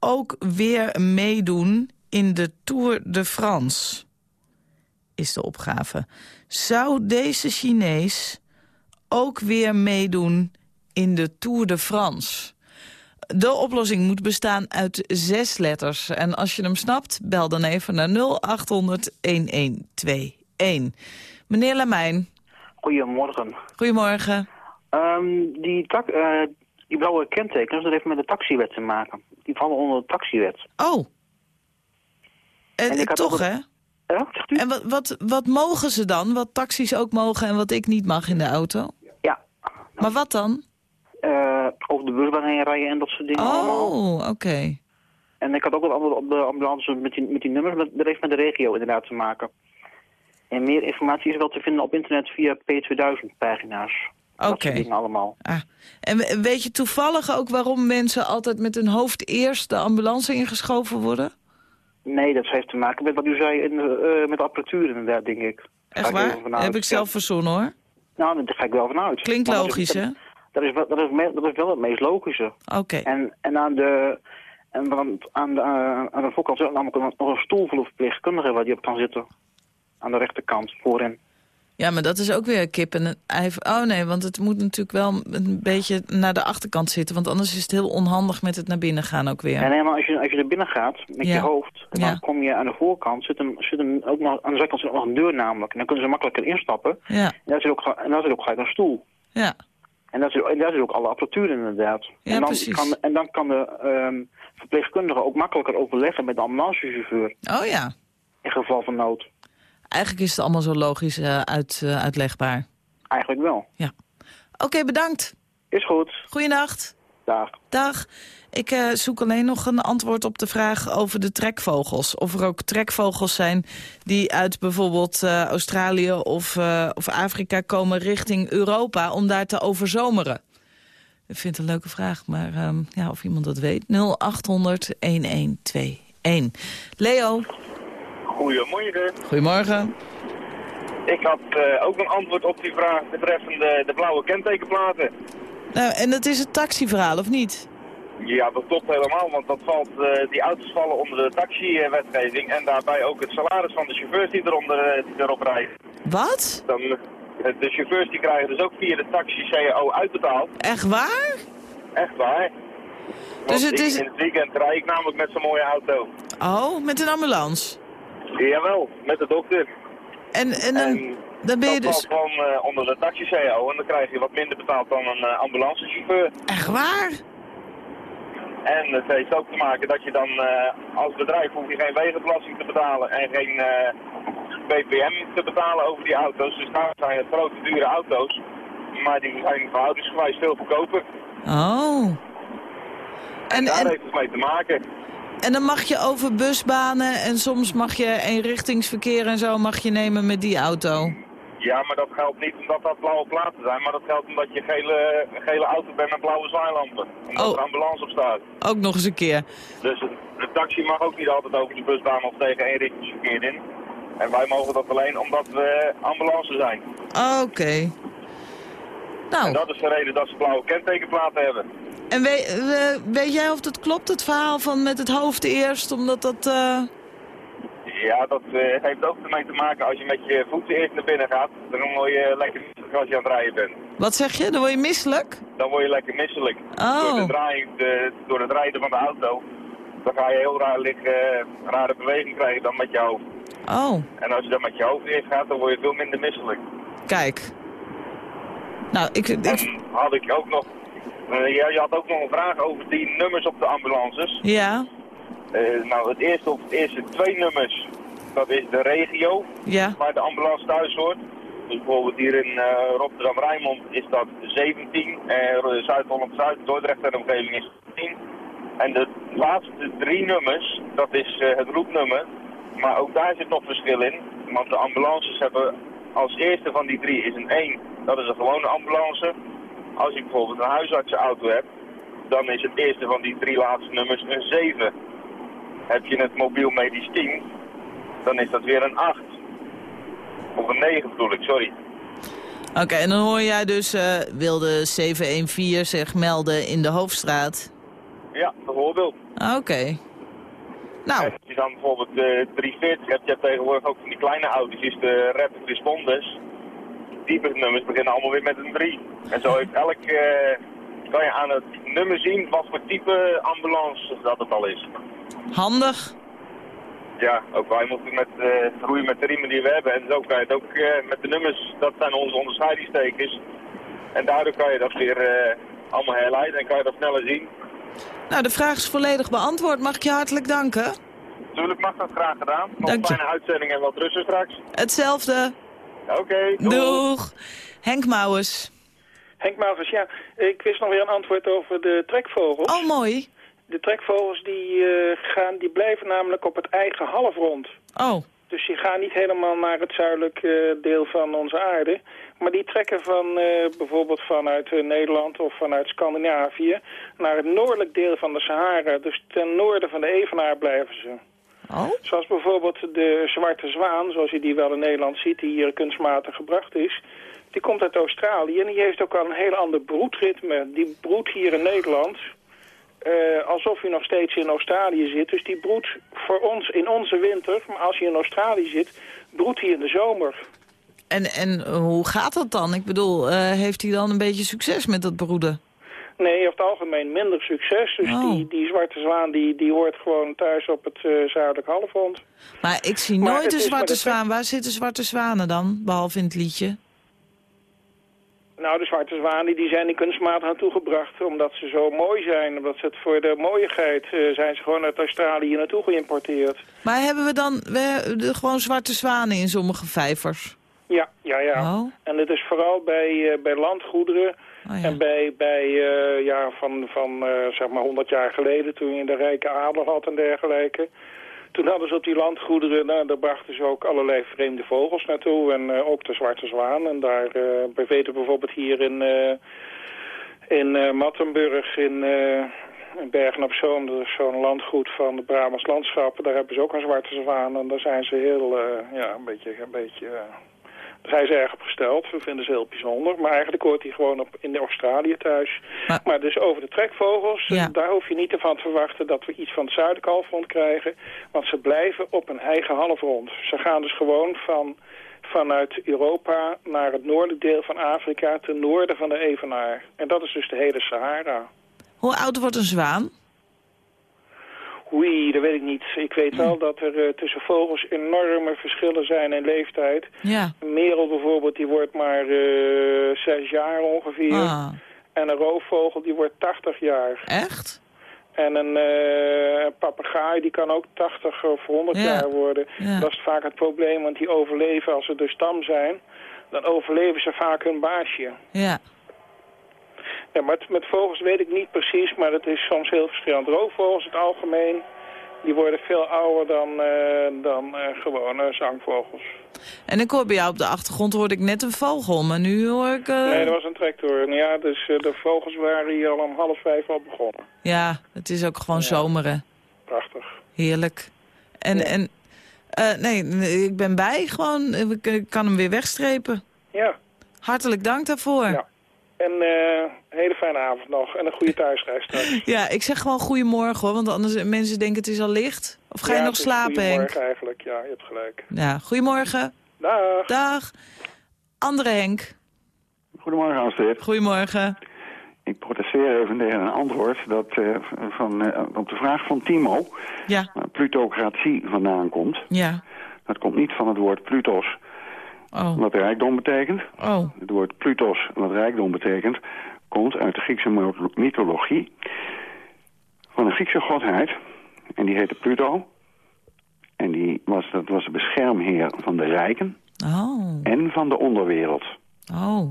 ook weer meedoen in de Tour de France? Is de opgave. Zou deze Chinees ook weer meedoen in de Tour de France? De oplossing moet bestaan uit zes letters. En als je hem snapt, bel dan even naar 0800-1121. Meneer Lamijn, Goedemorgen. goedemorgen. Ehm, die, tak, eh, die blauwe kentekens, dat heeft met de taxiwet te maken. Die vallen onder de taxiwet. Oh. En, En ik toch, hè? Ja, zegt u? En wat, wat, wat mogen ze dan? Wat taxis ook mogen en wat ik niet mag in de auto? Ja. Maar wat dan? Eh, over de busbaan heen rijden en dat soort dingen allemaal. Oh, oké. En ik had ook wat andere op de ambulance met die, met die nummers. maar Dat heeft met de regio inderdaad te maken. En meer informatie is wel te vinden op internet via P2000-pagina's. Oké. allemaal. Ah. En we- weet je toevallig ook waarom mensen altijd met hun hoofd eerst de ambulance ingeschoven worden? Nee, dat heeft te maken met wat u zei in, eh, met apparatuur inderdaad, denk ik. Daar Echt ik waar? Heb ik zelf verzonnen hoor. Nou, daar ga ik wel vanuit. Klinkt logisch, hè? Dat is, wel, dat, is, dat is wel het meest logische. Oké. En, en aan de, en dan, aan de, eh, aan de voorkant zit namelijk nog een stoel voor verpleegkundige waar die op kan zitten. aan de rechterkant, voorin. Ja, maar dat is ook weer kip en een ei. Oh nee, want het moet natuurlijk wel een beetje naar de achterkant zitten. Want anders is het heel onhandig met het naar binnen gaan ook weer. Ja, nee, maar als je, als je naar binnen gaat met Ja. je hoofd, dan Ja. kom je aan de voorkant, zit een, zit ook nog, aan de zijkant zit nog een deur namelijk. En dan kunnen ze makkelijker instappen. Ja, En daar zit ook, en daar zit ook gelijk een stoel. ja. En daar zit, en daar zit ook alle apparatuur in, inderdaad. Ja, en, dan precies. Kan, en dan kan de ehm, verpleegkundige ook makkelijker overleggen met de ambulancechauffeur. Oh ja. In geval van nood. Eigenlijk is het allemaal zo logisch eh, uit, eh, uitlegbaar. Eigenlijk wel. Ja. Oké, bedankt. Is goed. Goeienacht. Dag. Dag. Ik eh, zoek alleen nog een antwoord op de vraag over de trekvogels. Of er ook trekvogels zijn die uit bijvoorbeeld Australië of, of Afrika komen richting Europa om daar te overzomeren. Ik vind het een leuke vraag, maar ehm, ja, of iemand dat weet. 0800 1121. Leo, Goedemorgen. goedemorgen. Ik had eh, ook een antwoord op die vraag betreffende de blauwe kentekenplaten. Nou, en dat is het taxiverhaal, of niet? Ja, dat klopt helemaal, want dat valt, eh, die auto's vallen onder de taxiwetgeving en daarbij ook het salaris van de chauffeurs die, eronder, eh, die erop rijden. Wat? Dan, de chauffeurs die krijgen dus ook via de taxi-CAO uitbetaald. Echt waar? Echt waar. Dus het is- in het weekend rijd ik namelijk met zo'n mooie auto. Oh, met een ambulance. Jawel, met de dokter. En, en dan, En dan ben je dus... gewoon eh, onder de taxi-CAO en dan krijg je wat minder betaald dan een eh, ambulancechauffeur. Echt waar? En het heeft ook te maken dat je dan eh, als bedrijf hoef je geen wegenbelasting te betalen en geen BPM te betalen over die auto's. Dus daar zijn het grote dure auto's, maar die zijn verhoudingsgewijs veel goedkoper. Oh. En, Daar en, heeft het mee te maken. En dan mag je over busbanen en soms mag je eenrichtingsverkeer en zo mag je nemen met die auto. Ja, maar dat geldt niet omdat dat blauwe platen zijn, maar dat geldt omdat je gele, gele auto bent met blauwe zwaailampen. Omdat Oh. er ambulance op staat. Ook nog eens een keer. Dus een, een taxi mag ook niet altijd over de busbaan of tegen eenrichtingsverkeer in. En wij mogen dat alleen omdat we ambulance zijn. Oké. Nou, dat is de reden dat ze blauwe kentekenplaten hebben. en weet, we- weet jij of dat klopt, het verhaal van met het hoofd eerst, omdat dat... eh, Ja, dat eh, heeft ook ermee te maken als je met je voeten eerst naar binnen gaat. Dan word je lekker misselijk als je aan het rijden bent. Wat zeg je? Dan word je misselijk? Dan word je lekker misselijk. Oh. Door, de draai, de, door het rijden van de auto. Dan ga je heel raar liggen, rare beweging krijgen dan met je hoofd. Oh, En als je dan met je hoofd eerst gaat, dan word je veel minder misselijk. kijk. Nou, ik, ik, En had ik ook nog... eh, ja, je had ook nog een vraag over die nummers op de ambulances. ja, Eh, nou, het eerste of het eerste twee nummers, dat is de regio, ja, waar de ambulance thuis hoort. Dus bijvoorbeeld hier in eh, Rotterdam-Rijnmond is dat 17, en Zuid-Holland-Zuid, Dordrecht en omgeving is 10. En de laatste drie nummers, dat is het roepnummer, maar ook daar zit nog verschil in. Want de ambulances hebben als eerste van die drie is een 1, dat is een gewone ambulance. Als je bijvoorbeeld een huisartsenauto hebt, dan is het eerste van die drie laatste nummers een 7. Heb je het mobiel medisch team, dan is dat weer een 8. Of een 9 bedoel ik, sorry. Oké, en dan hoor jij dus, eh wilde 714 zich melden in de Hoofdstraat. Ja, bijvoorbeeld. Oké. Nou, Als je dan bijvoorbeeld de 340 hebt, je hebt tegenwoordig ook van die kleine auto's, is de Rapid Responders. Die nummers beginnen allemaal weer met een 3. En zo heeft elk, eh, kan je aan het nummer zien wat voor type ambulance dat het al is. handig. Ja, ook wij moeten met, eh roeien met de riemen die we hebben. En zo kan je het ook eh, met de nummers, dat zijn onze onderscheidingstekens. En daardoor kan je dat weer eh, allemaal herleiden en kan je dat sneller zien. Nou, de vraag is volledig beantwoord. Mag ik je hartelijk danken? Natuurlijk mag dat graag gedaan. Nog een fijne uitzending en wat rusten straks. Hetzelfde. Oké, doei. Doeg. Henk Mouwers. Henk Mauvers, ja. Ik wist nog weer een antwoord over de trekvogels. Oh, mooi. De trekvogels die, eh, gaan, die blijven namelijk op het eigen halfrond. Oh, Dus die gaan niet helemaal naar het zuidelijk eh, deel van onze aarde. Maar die trekken van eh, bijvoorbeeld vanuit Nederland of vanuit Scandinavië... naar het noordelijk deel van de Sahara. Dus ten noorden van de Evenaar blijven ze. Oh, Zoals bijvoorbeeld de zwarte zwaan, zoals je die wel in Nederland ziet... die hier kunstmatig gebracht is... Die komt uit Australië en die heeft ook al een heel ander broedritme. Die broedt hier in Nederland eh, alsof je nog steeds in Australië zit. Dus die broedt voor ons in onze winter, maar als je in Australië zit, broedt hij in de zomer. En, en hoe gaat dat dan? Ik bedoel, eh, heeft hij dan een beetje succes met dat broeden? Nee, over het algemeen minder succes. Dus Oh. die, die zwarte zwaan die, die hoort gewoon thuis op het eh, zuidelijk halfrond. Maar ik zie Maar nooit een zwarte zwaan. Waar zitten zwarte zwanen dan, behalve in het liedje? Nou, de zwarte zwanen die zijn die kunstmatig naartoe gebracht omdat ze zo mooi zijn. Omdat ze het voor de mooiigheid eh, zijn ze gewoon uit Australië naartoe geïmporteerd. Maar hebben we dan we, de, gewoon zwarte zwanen in sommige vijvers? Ja, ja, ja. Oh. En het is vooral bij, eh, bij landgoederen Oh, en bij, bij eh, ja, van, van eh, zeg maar 100 jaar geleden toen je de rijke adel had en dergelijke. Toen hadden ze op die landgoederen, nou, daar brachten ze ook allerlei vreemde vogels naartoe. En eh, ook de zwarte zwaan. En daar, bij weten bijvoorbeeld hier in, in Mattenburg, in, in Bergen op Zoom, dat is zo'n landgoed van de Brabants landschappen. Daar hebben ze ook een zwarte zwaan. En daar zijn ze heel, ja, een beetje, een beetje zijn ze erg op gesteld. We vinden ze heel bijzonder. Maar eigenlijk hoort hij gewoon op, in Australië thuis. Maar, dus over de trekvogels, eh, daar hoef je niet ervan te verwachten dat we iets van het zuidelijk halfrond krijgen. Want ze blijven op een eigen halfrond. Ze gaan dus gewoon van, vanuit Europa naar het noordelijk deel van Afrika, ten noorden van de Evenaar. En dat is dus de hele Sahara. Hoe oud wordt een zwaan? Oei, dat weet ik niet. Ik weet wel dat er eh, tussen vogels enorme verschillen zijn in leeftijd. Ja. Een merel bijvoorbeeld, die wordt maar eh, zes jaar ongeveer. Ah. En een roofvogel, die wordt 80 jaar. Echt? En een eh, papegaai, die kan ook 80 of 100 Ja. jaar worden. Ja. Dat is vaak het probleem, want die overleven als ze de stam zijn. Dan overleven ze vaak hun baasje. Ja. Ja, maar met vogels weet ik niet precies, maar het is soms heel verschillend. Roofvogels in het algemeen, die worden veel ouder dan, eh, dan eh, gewone zangvogels. En ik hoor bij jou op de achtergrond hoorde ik net een vogel, maar nu hoor ik... eh, Nee, dat was een tractor. Ja, dus de vogels waren hier al om half vijf al begonnen. Ja, het is ook gewoon zomer, hè. Prachtig. Heerlijk. En, en nee, ik ben bij gewoon. Ik ik kan hem weer wegstrepen. Ja. Hartelijk dank daarvoor. Ja, En eh, een hele fijne avond nog en een goede thuisreis straks. ik zeg gewoon goedemorgen hoor, want anders mensen denken het is al licht. Of ga je Ja, nog slapen, Henk? goedemorgen eigenlijk, ja, je hebt gelijk. Ja, goedemorgen. Dag. Dag. Andere Henk. Goedemorgen, Astrid. Goedemorgen. Ik protesteer even tegen een antwoord dat, eh, van, eh, op de vraag van Timo... Ja. waar plutocratie vandaan komt. Ja. Dat komt niet van het woord plutos, Oh. wat rijkdom betekent. Oh. Het woord plutos, wat rijkdom betekent, komt uit de Griekse mytho- mythologie... van een Griekse godheid, en die heette Pluto... En die was, dat was de beschermheer van de rijken Oh. en van de onderwereld. Oh.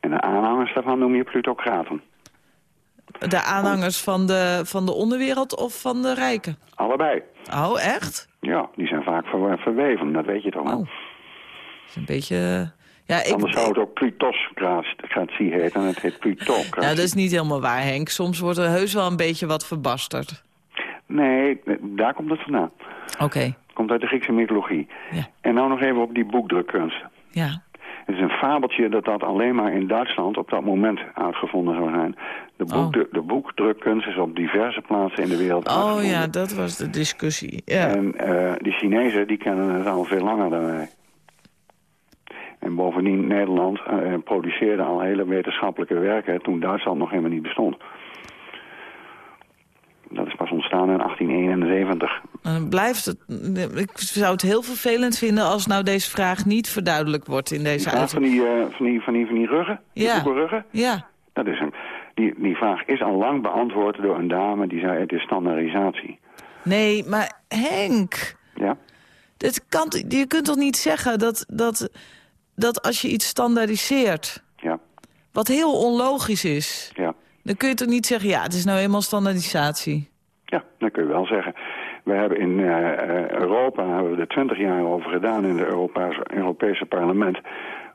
En de aanhangers daarvan noem je plutocraten. De aanhangers van de, van de onderwereld of van de rijken? Allebei. Oh, echt? Ja, die zijn vaak ver- verweven, dat weet je toch wel. Dat is een beetje... eh, Ja, ik, Anders zou het ook plutoscratie heten en het heet plutocratie. nou, dat is niet helemaal waar, Henk. Soms wordt er heus wel een beetje wat verbasterd. Nee, daar komt het vandaan. Oké. Komt uit de Griekse mythologie. En nou nog even op die boekdrukkunst. Ja. Het is een fabeltje dat dat alleen maar in Duitsland op dat moment uitgevonden zou zijn. De, boek, de, de boekdrukkunst is op diverse plaatsen in de wereld Oh uitgevonden. ja, dat was de discussie. Ja. En eh de Chinezen die kennen het al veel langer dan wij. En bovendien, Nederland eh, produceerde al hele wetenschappelijke werken toen Duitsland nog helemaal niet bestond. Dat is pas ontstaan in 1871. Dan blijft het... Ik zou het heel vervelend vinden als nou deze vraag niet verduidelijk wordt in deze Die vraag van die, eh, van die, van die, van die ruggen, die Ja. boekenruggen, Ja. dat is een, die, die vraag is al lang beantwoord door een dame die zei het is standaardisatie. Nee, maar Henk... Ja? Dit kan, je kunt toch niet zeggen dat, dat, dat als je iets standaardiseert... Ja. wat heel onlogisch is... Ja. dan kun je toch niet zeggen... ja, het is nou eenmaal standaardisatie. Ja, dat kun je wel zeggen. We hebben in eh, eh, Europa hebben we er twintig jaar over gedaan in het Europa's- Europese parlement...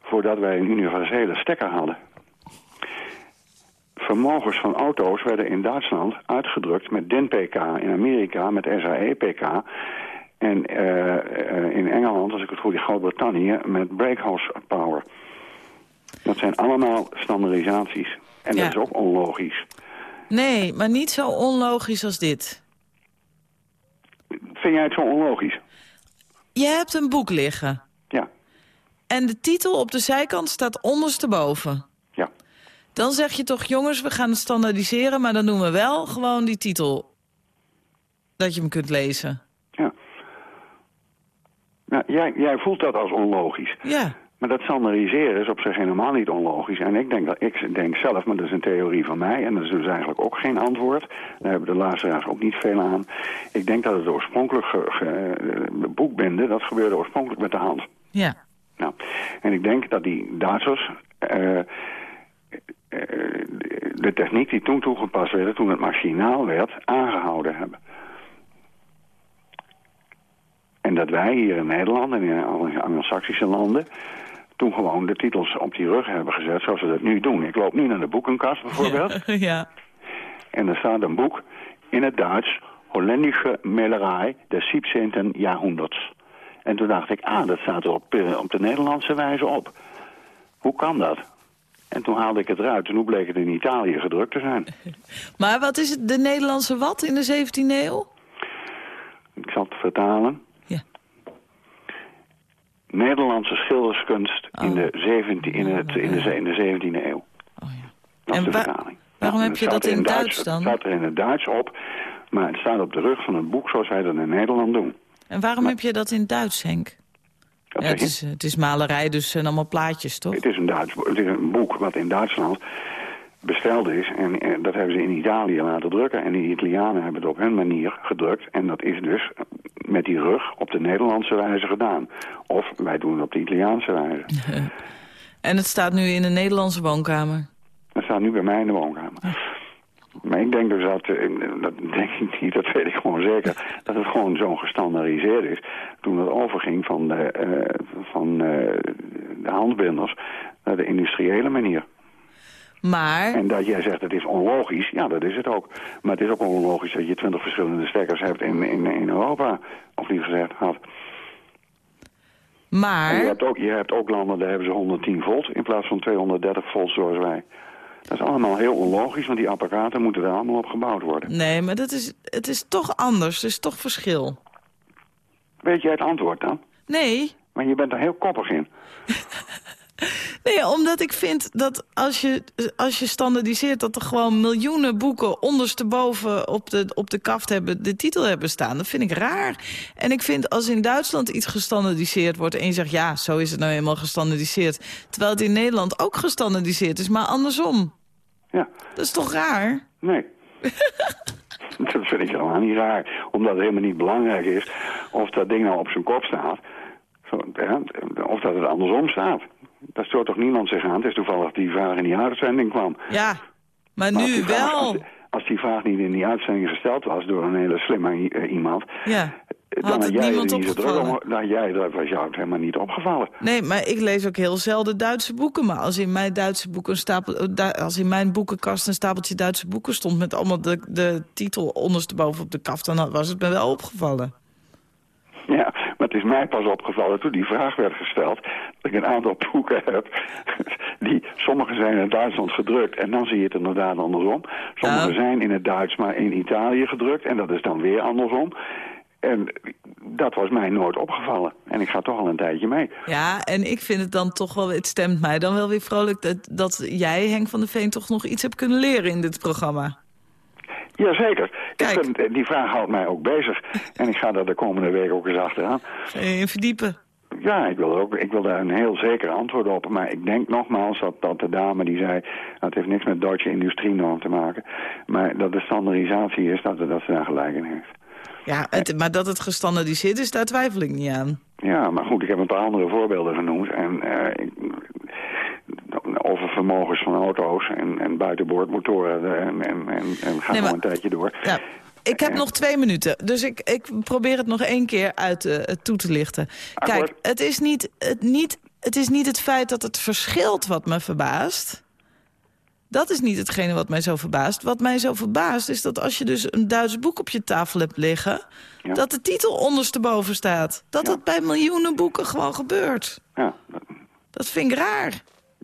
voordat wij een universele stekker hadden. Vermogens van auto's werden in Duitsland uitgedrukt met DIN-PK. In Amerika met SAE-PK. En eh, in Engeland, als ik het goed in Groot-Brittannië, met breakhouse power. Dat zijn allemaal standaardisaties. En Ja. dat is ook onlogisch. Nee, maar niet zo onlogisch als dit. Vind jij het zo onlogisch? Je hebt een boek liggen. Ja. En de titel op de zijkant staat ondersteboven. Ja. Dan zeg je toch, jongens, we gaan het standaardiseren... maar dan doen we wel gewoon die titel. Dat je hem kunt lezen. Nou, jij, jij voelt dat als onlogisch. Ja. Maar dat standaardiseren is op zich helemaal niet onlogisch. En ik denk, dat, ik denk zelf, maar dat is een theorie van mij... en dat is dus eigenlijk ook geen antwoord. Daar hebben de luisteraars ook niet veel aan. Ik denk dat het oorspronkelijk ge, ge, boekbinden... dat gebeurde oorspronkelijk met de hand. Ja. Nou, en ik denk dat die Duitsers... Uh, de techniek die toen toegepast werd, toen het machinaal werd, aangehouden hebben. En dat wij hier in Nederland en in Anglo-Saxische landen toen gewoon de titels op die rug hebben gezet zoals we dat nu doen. Ik loop nu naar de boekenkast bijvoorbeeld. Ja. ja. En er staat een boek in het Duits, Holländische Melerij des 17e jahrhunderts. En toen dacht ik, ah, dat staat er op, op de Nederlandse wijze op. Hoe kan dat? En toen haalde ik het eruit en hoe bleek het in Italië gedrukt te zijn. Maar wat is het, de Nederlandse wat in de 17e eeuw? Ik zal het vertalen. Nederlandse schilderskunst Oh. in, de 17, in, het, in, de, in de 17e eeuw. Oh, ja. Dat is En de wa- vertaling. waarom Ja, heb je dat in Duits dan? Het staat er in het Duits op, maar het staat op de rug van het boek zoals wij dat in Nederland doen. En waarom heb je dat in Duits, Henk? Ja, het, is, het is malerij, dus zijn allemaal plaatjes, toch? Het is, een Duits, het is een boek wat in Duitsland besteld is. En, eh, dat hebben ze in Italië laten drukken. En die Italianen hebben het op hun manier gedrukt. En dat is dus met die rug op de Nederlandse wijze gedaan. Of wij doen het op de Italiaanse wijze. En het staat nu in een Nederlandse woonkamer. Dat staat nu bij mij in de woonkamer. Maar ik denk dus dat, eh, dat denk ik niet, dat weet ik gewoon zeker, dat het gewoon zo gestandaardiseerd is. Toen het overging van de, eh, van, de handbinders naar de industriële manier. Maar, En dat jij zegt het is onlogisch, ja dat is het ook. Maar het is ook onlogisch dat je twintig verschillende stekkers hebt in, in, in Europa. Of liever gezegd had. En je maar, hebt, ook, je hebt ook landen, daar hebben ze 110 volt in plaats van 230 volt zoals wij. Dat is allemaal heel onlogisch, want die apparaten moeten er allemaal op gebouwd worden. nee, maar dat is, het is toch anders. Er is toch verschil. Weet jij het antwoord dan? Nee, Maar je bent er heel koppig in. Nee, omdat ik vind dat als je, als je standaardiseert... dat er gewoon miljoenen boeken ondersteboven op de, op de kaft hebben... de titel hebben staan. Dat vind ik raar. En ik vind als in Duitsland iets gestandaardiseerd wordt... en je zegt, ja, zo is het nou eenmaal gestandaardiseerd... terwijl het in Nederland ook gestandaardiseerd is, maar andersom. Ja. Dat is toch raar? Nee. dat vind ik helemaal niet raar. Omdat het helemaal niet belangrijk is of dat ding nou op zijn kop staat. Of dat het andersom staat. Daar stoort toch niemand zich aan. Het is toevallig die vraag in die uitzending kwam. Ja, maar nu vraag- wel. Als, als die vraag niet in die uitzending gesteld was door een hele slimme eh, iemand... Ja. Dan Had het jij niemand opgevallen? om, dan jij, dat was jou helemaal niet opgevallen. Nee, maar ik lees ook heel zelden Duitse boeken. Maar als in mijn Duitse boeken een stapel, eh, Du- als in mijn boekenkast een stapeltje Duitse boeken stond met allemaal de, de titel ondersteboven op de kaft, dan was het me wel opgevallen. Ja, het is mij pas opgevallen toen die vraag werd gesteld... dat ik een aantal boeken heb die... Sommige zijn in Duitsland gedrukt en dan zie je het inderdaad andersom. Sommige zijn in het Duits maar in Italië gedrukt en dat is dan weer andersom. En dat was mij nooit opgevallen. En ik ga toch al een tijdje mee. Ja, en ik vind het dan toch wel, het stemt mij dan wel weer vrolijk dat, dat jij, Henk van der Veen, toch nog iets hebt kunnen leren in dit programma. Jazeker. Ik vind, die vraag houdt mij ook bezig. En ik ga daar de komende week ook eens achteraan. Je in verdiepen? Ja, ik wil, er ook, ik wil daar een heel zeker antwoord op. Maar ik denk nogmaals dat, dat de dame die zei... Het heeft niks met Duitse industrienorm te maken. Maar dat de standaardisatie is, dat, dat ze daar gelijk in heeft. Ja, het, maar dat het gestandaardiseerd is, daar twijfel ik niet aan. Ja, maar goed, ik heb een paar andere voorbeelden genoemd. En eh, ik- over vermogens van auto's en, en buitenboordmotoren. En, en, en, en ga Nee, maar- een tijdje door. Ja, ik heb nog twee minuten, dus ik, ik probeer het nog één keer uit eh, toe te lichten. Kijk, het is niet het, niet, het is niet het feit dat het verschilt wat me verbaast. Dat is niet hetgene wat mij zo verbaast. Wat mij zo verbaast is dat als je dus een Duits boek op je tafel hebt liggen... dat de titel ondersteboven staat. Dat dat bij miljoenen boeken gewoon gebeurt. Ja, Dat vind ik raar.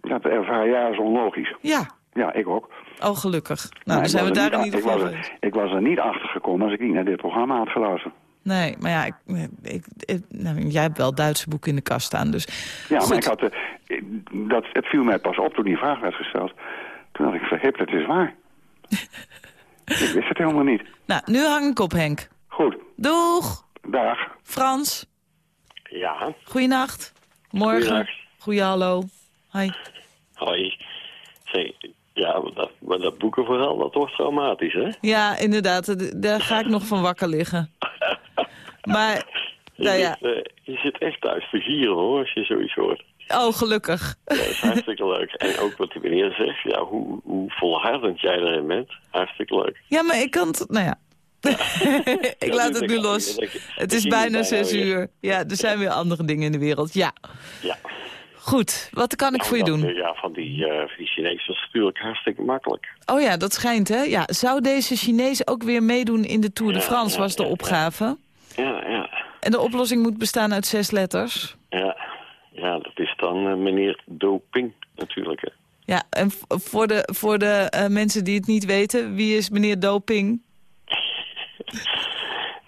Dat ervaar jij als onlogisch. Ja. Ja, ik ook. Oh, gelukkig. Nou, dan ik zijn we was er daar in niet ieder geval ik was, eens. er, ik was er niet achter gekomen als ik niet naar dit programma had geluisterd. Nee, maar ja, ik, ik, ik- nou, jij hebt wel Duitse boeken in de kast staan, dus... Ja, maar ik had, eh, dat, het viel mij pas op toen die vraag werd gesteld. Toen dacht ik, verhip, het is waar. ik wist het helemaal niet. Nou, nu hang ik op, Henk. Goed, Doeg! dag. Frans, Ja, goeienacht. Morgen. Goeie hallo. Hoi. Hoi. Zeg, ja, maar dat, maar dat boekenverhaal, dat wordt traumatisch, hè? Ja, inderdaad, daar ga ik nog van wakker liggen. Maar, Je, nou ja, zit, eh, je zit echt thuis te gieren, hoor, als je zoiets hoort. oh, gelukkig. Ja, dat is hartstikke leuk. En ook wat die meneer zegt, ja, hoe, hoe volhardend jij erin bent, hartstikke leuk. Ja, maar ik kan het, nou ja. ik laat het nu los. Het is bijna zes uur. Ja, er zijn weer andere dingen in de wereld. Ja. Ja. Goed, wat kan ik voor je Dat, doen? eh, Ja, van die, van die Chinezen was natuurlijk hartstikke makkelijk. Oh ja, dat schijnt, hè? Ja, zou deze Chinees ook weer meedoen in de Tour de Ja, France, ja, was de ja, opgave. Ja, ja, En de oplossing moet bestaan uit zes letters. ja. Ja, dat is dan eh, meneer Doping natuurlijk, hè. Ja, en voor de, voor de mensen die het niet weten, wie is meneer Doping?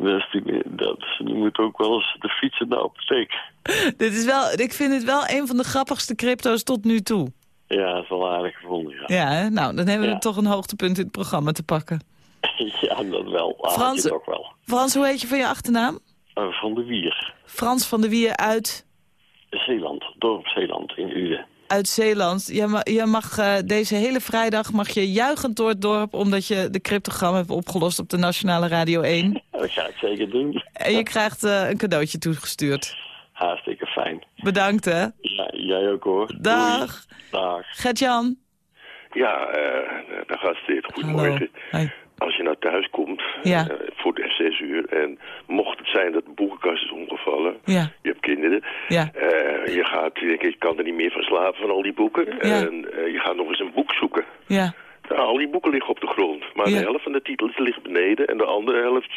Is die, dat die moet ook wel eens de fietsen naar de apotheek. Dit is wel, ik vind het wel een van de grappigste crypto's tot nu toe. Ja, dat is wel aardig gevonden, ja. Ja, hè? nou, dan hebben we Ja. toch een hoogtepunt in het programma te pakken. Ja, dat wel. Ah, Frans- toch wel. Frans, hoe heet je van je achternaam? Eh, van de Wier. Frans van der Wier uit, Zeeland, dorp Zeeland in Uden. Uit Zeeland. Je mag, je mag eh, deze hele vrijdag mag je juichend door het dorp... omdat je de cryptogram hebt opgelost op de Nationale Radio 1. Dat ga ik zeker doen. En je krijgt eh, een cadeautje toegestuurd. Hartstikke fijn. Bedankt, hè. Ja, jij ook hoor. Dag. Doei. Dag. Gert-Jan. Ja, eh dag Astrid, goedemorgen. Hoi. Als je nou thuis komt Ja. eh, voor de zes uur en mocht het zijn dat de boekenkast is omgevallen, Ja. je hebt kinderen, Ja. eh, je gaat, je, kan er niet meer van slapen van al die boeken en eh, je gaat nog eens een boek zoeken. Ja. Nou, al die boeken liggen op de grond, maar de helft van de titels ligt beneden en de andere helft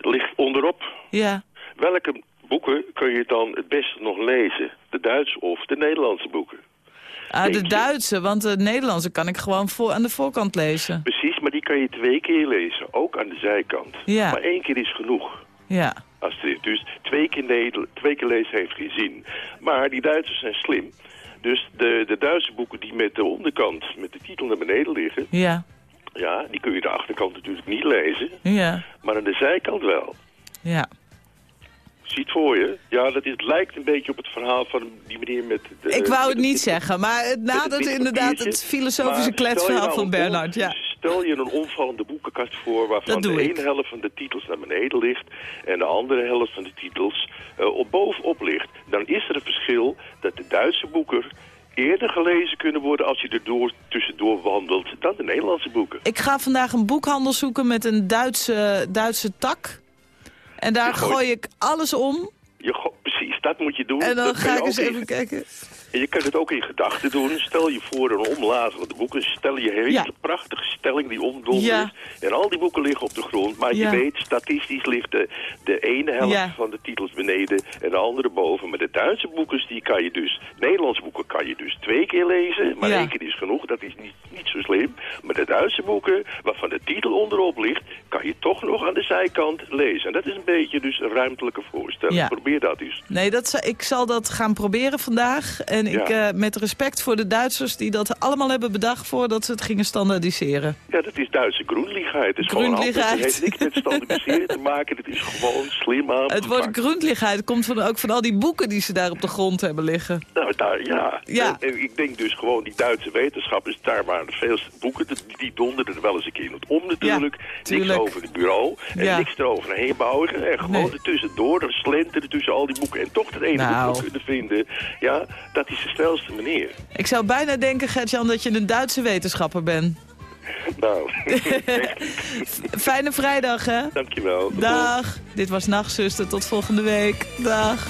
ligt onderop. Ja. Welke boeken kun je dan het beste nog lezen? De Duitse of de Nederlandse boeken? Ah, de Duitse, want de Nederlandse kan ik gewoon voor, aan de voorkant lezen. Precies, maar die kan je twee keer lezen, ook aan de zijkant. Ja. Maar één keer is genoeg. Ja. Astrid. Dus twee keer, twee keer lezen heeft geen zin. Maar die Duitsers zijn slim. Dus de, de Duitse boeken die met de onderkant, met de titel naar beneden liggen... Ja. ja, die kun je de achterkant natuurlijk niet lezen. Ja. Maar aan de zijkant wel. Ja. Ziet voor je. Ja, dat is, het lijkt een beetje op het verhaal van die meneer met... De, Ik wou het niet zeggen, maar het nadert inderdaad het filosofische kletsverhaal nou van Bernard. Ja. Stel je een omvallende boekenkast voor waarvan de ene helft van de titels naar beneden ligt en de andere helft van de titels eh, op bovenop ligt. Dan is er een verschil dat de Duitse boeken eerder gelezen kunnen worden als je er door, tussendoor wandelt dan de Nederlandse boeken. Ik ga vandaag een boekhandel zoeken met een Duitse, Duitse tak. En daar gooi ik alles om. Je, go- precies, dat moet je doen. En dan Dat ga ik eens even kijken. En je kunt het ook in gedachten doen. Stel je voor een van de boeken. Stel je hele Ja. prachtige stelling die omdonder Ja. is. En al die boeken liggen op de grond. Maar Ja. je weet, statistisch ligt de, de ene helft van de titels beneden en de andere boven. Maar de Duitse boeken, die kan je dus... Nederlandse boeken kan je dus twee keer lezen. Maar één keer is genoeg. Dat is niet, niet zo slim. Maar de Duitse boeken, waarvan de titel onderop ligt... kan je toch nog aan de zijkant lezen. En dat is een beetje dus een ruimtelijke voorstelling. Probeer dat eens. Nee, dat, ik zal dat gaan proberen vandaag. En ik, Ja. eh, met respect voor de Duitsers die dat allemaal hebben bedacht... voordat ze het gingen standaardiseren. Ja, dat is Duitse groenligheid. Het is gewoon Groenligheid. Het heeft niks met standaardiseren te maken. Het is gewoon slim aan. Het woord grundligheid komt van, ook van al die boeken die ze daar op de grond hebben liggen. Nou, daar, ja. Ja. En, en ik denk dus gewoon, die Duitse wetenschappers, daar waren veel boeken, die, donderden er wel eens een keer om natuurlijk. niks over het bureau. En Ja. niks erover heen bouwen. En gewoon Nee. ertussendoor, er slenteren tussen al die boeken. En toch het ene Nou. boek kunnen vinden. Ja, dat snelste manier. Ik zou bijna denken, Gert-Jan, dat je een Duitse wetenschapper bent. Nou, Fijne vrijdag, hè? dankjewel. Dag. Dit was Nachtzuster. Tot volgende week. Dag.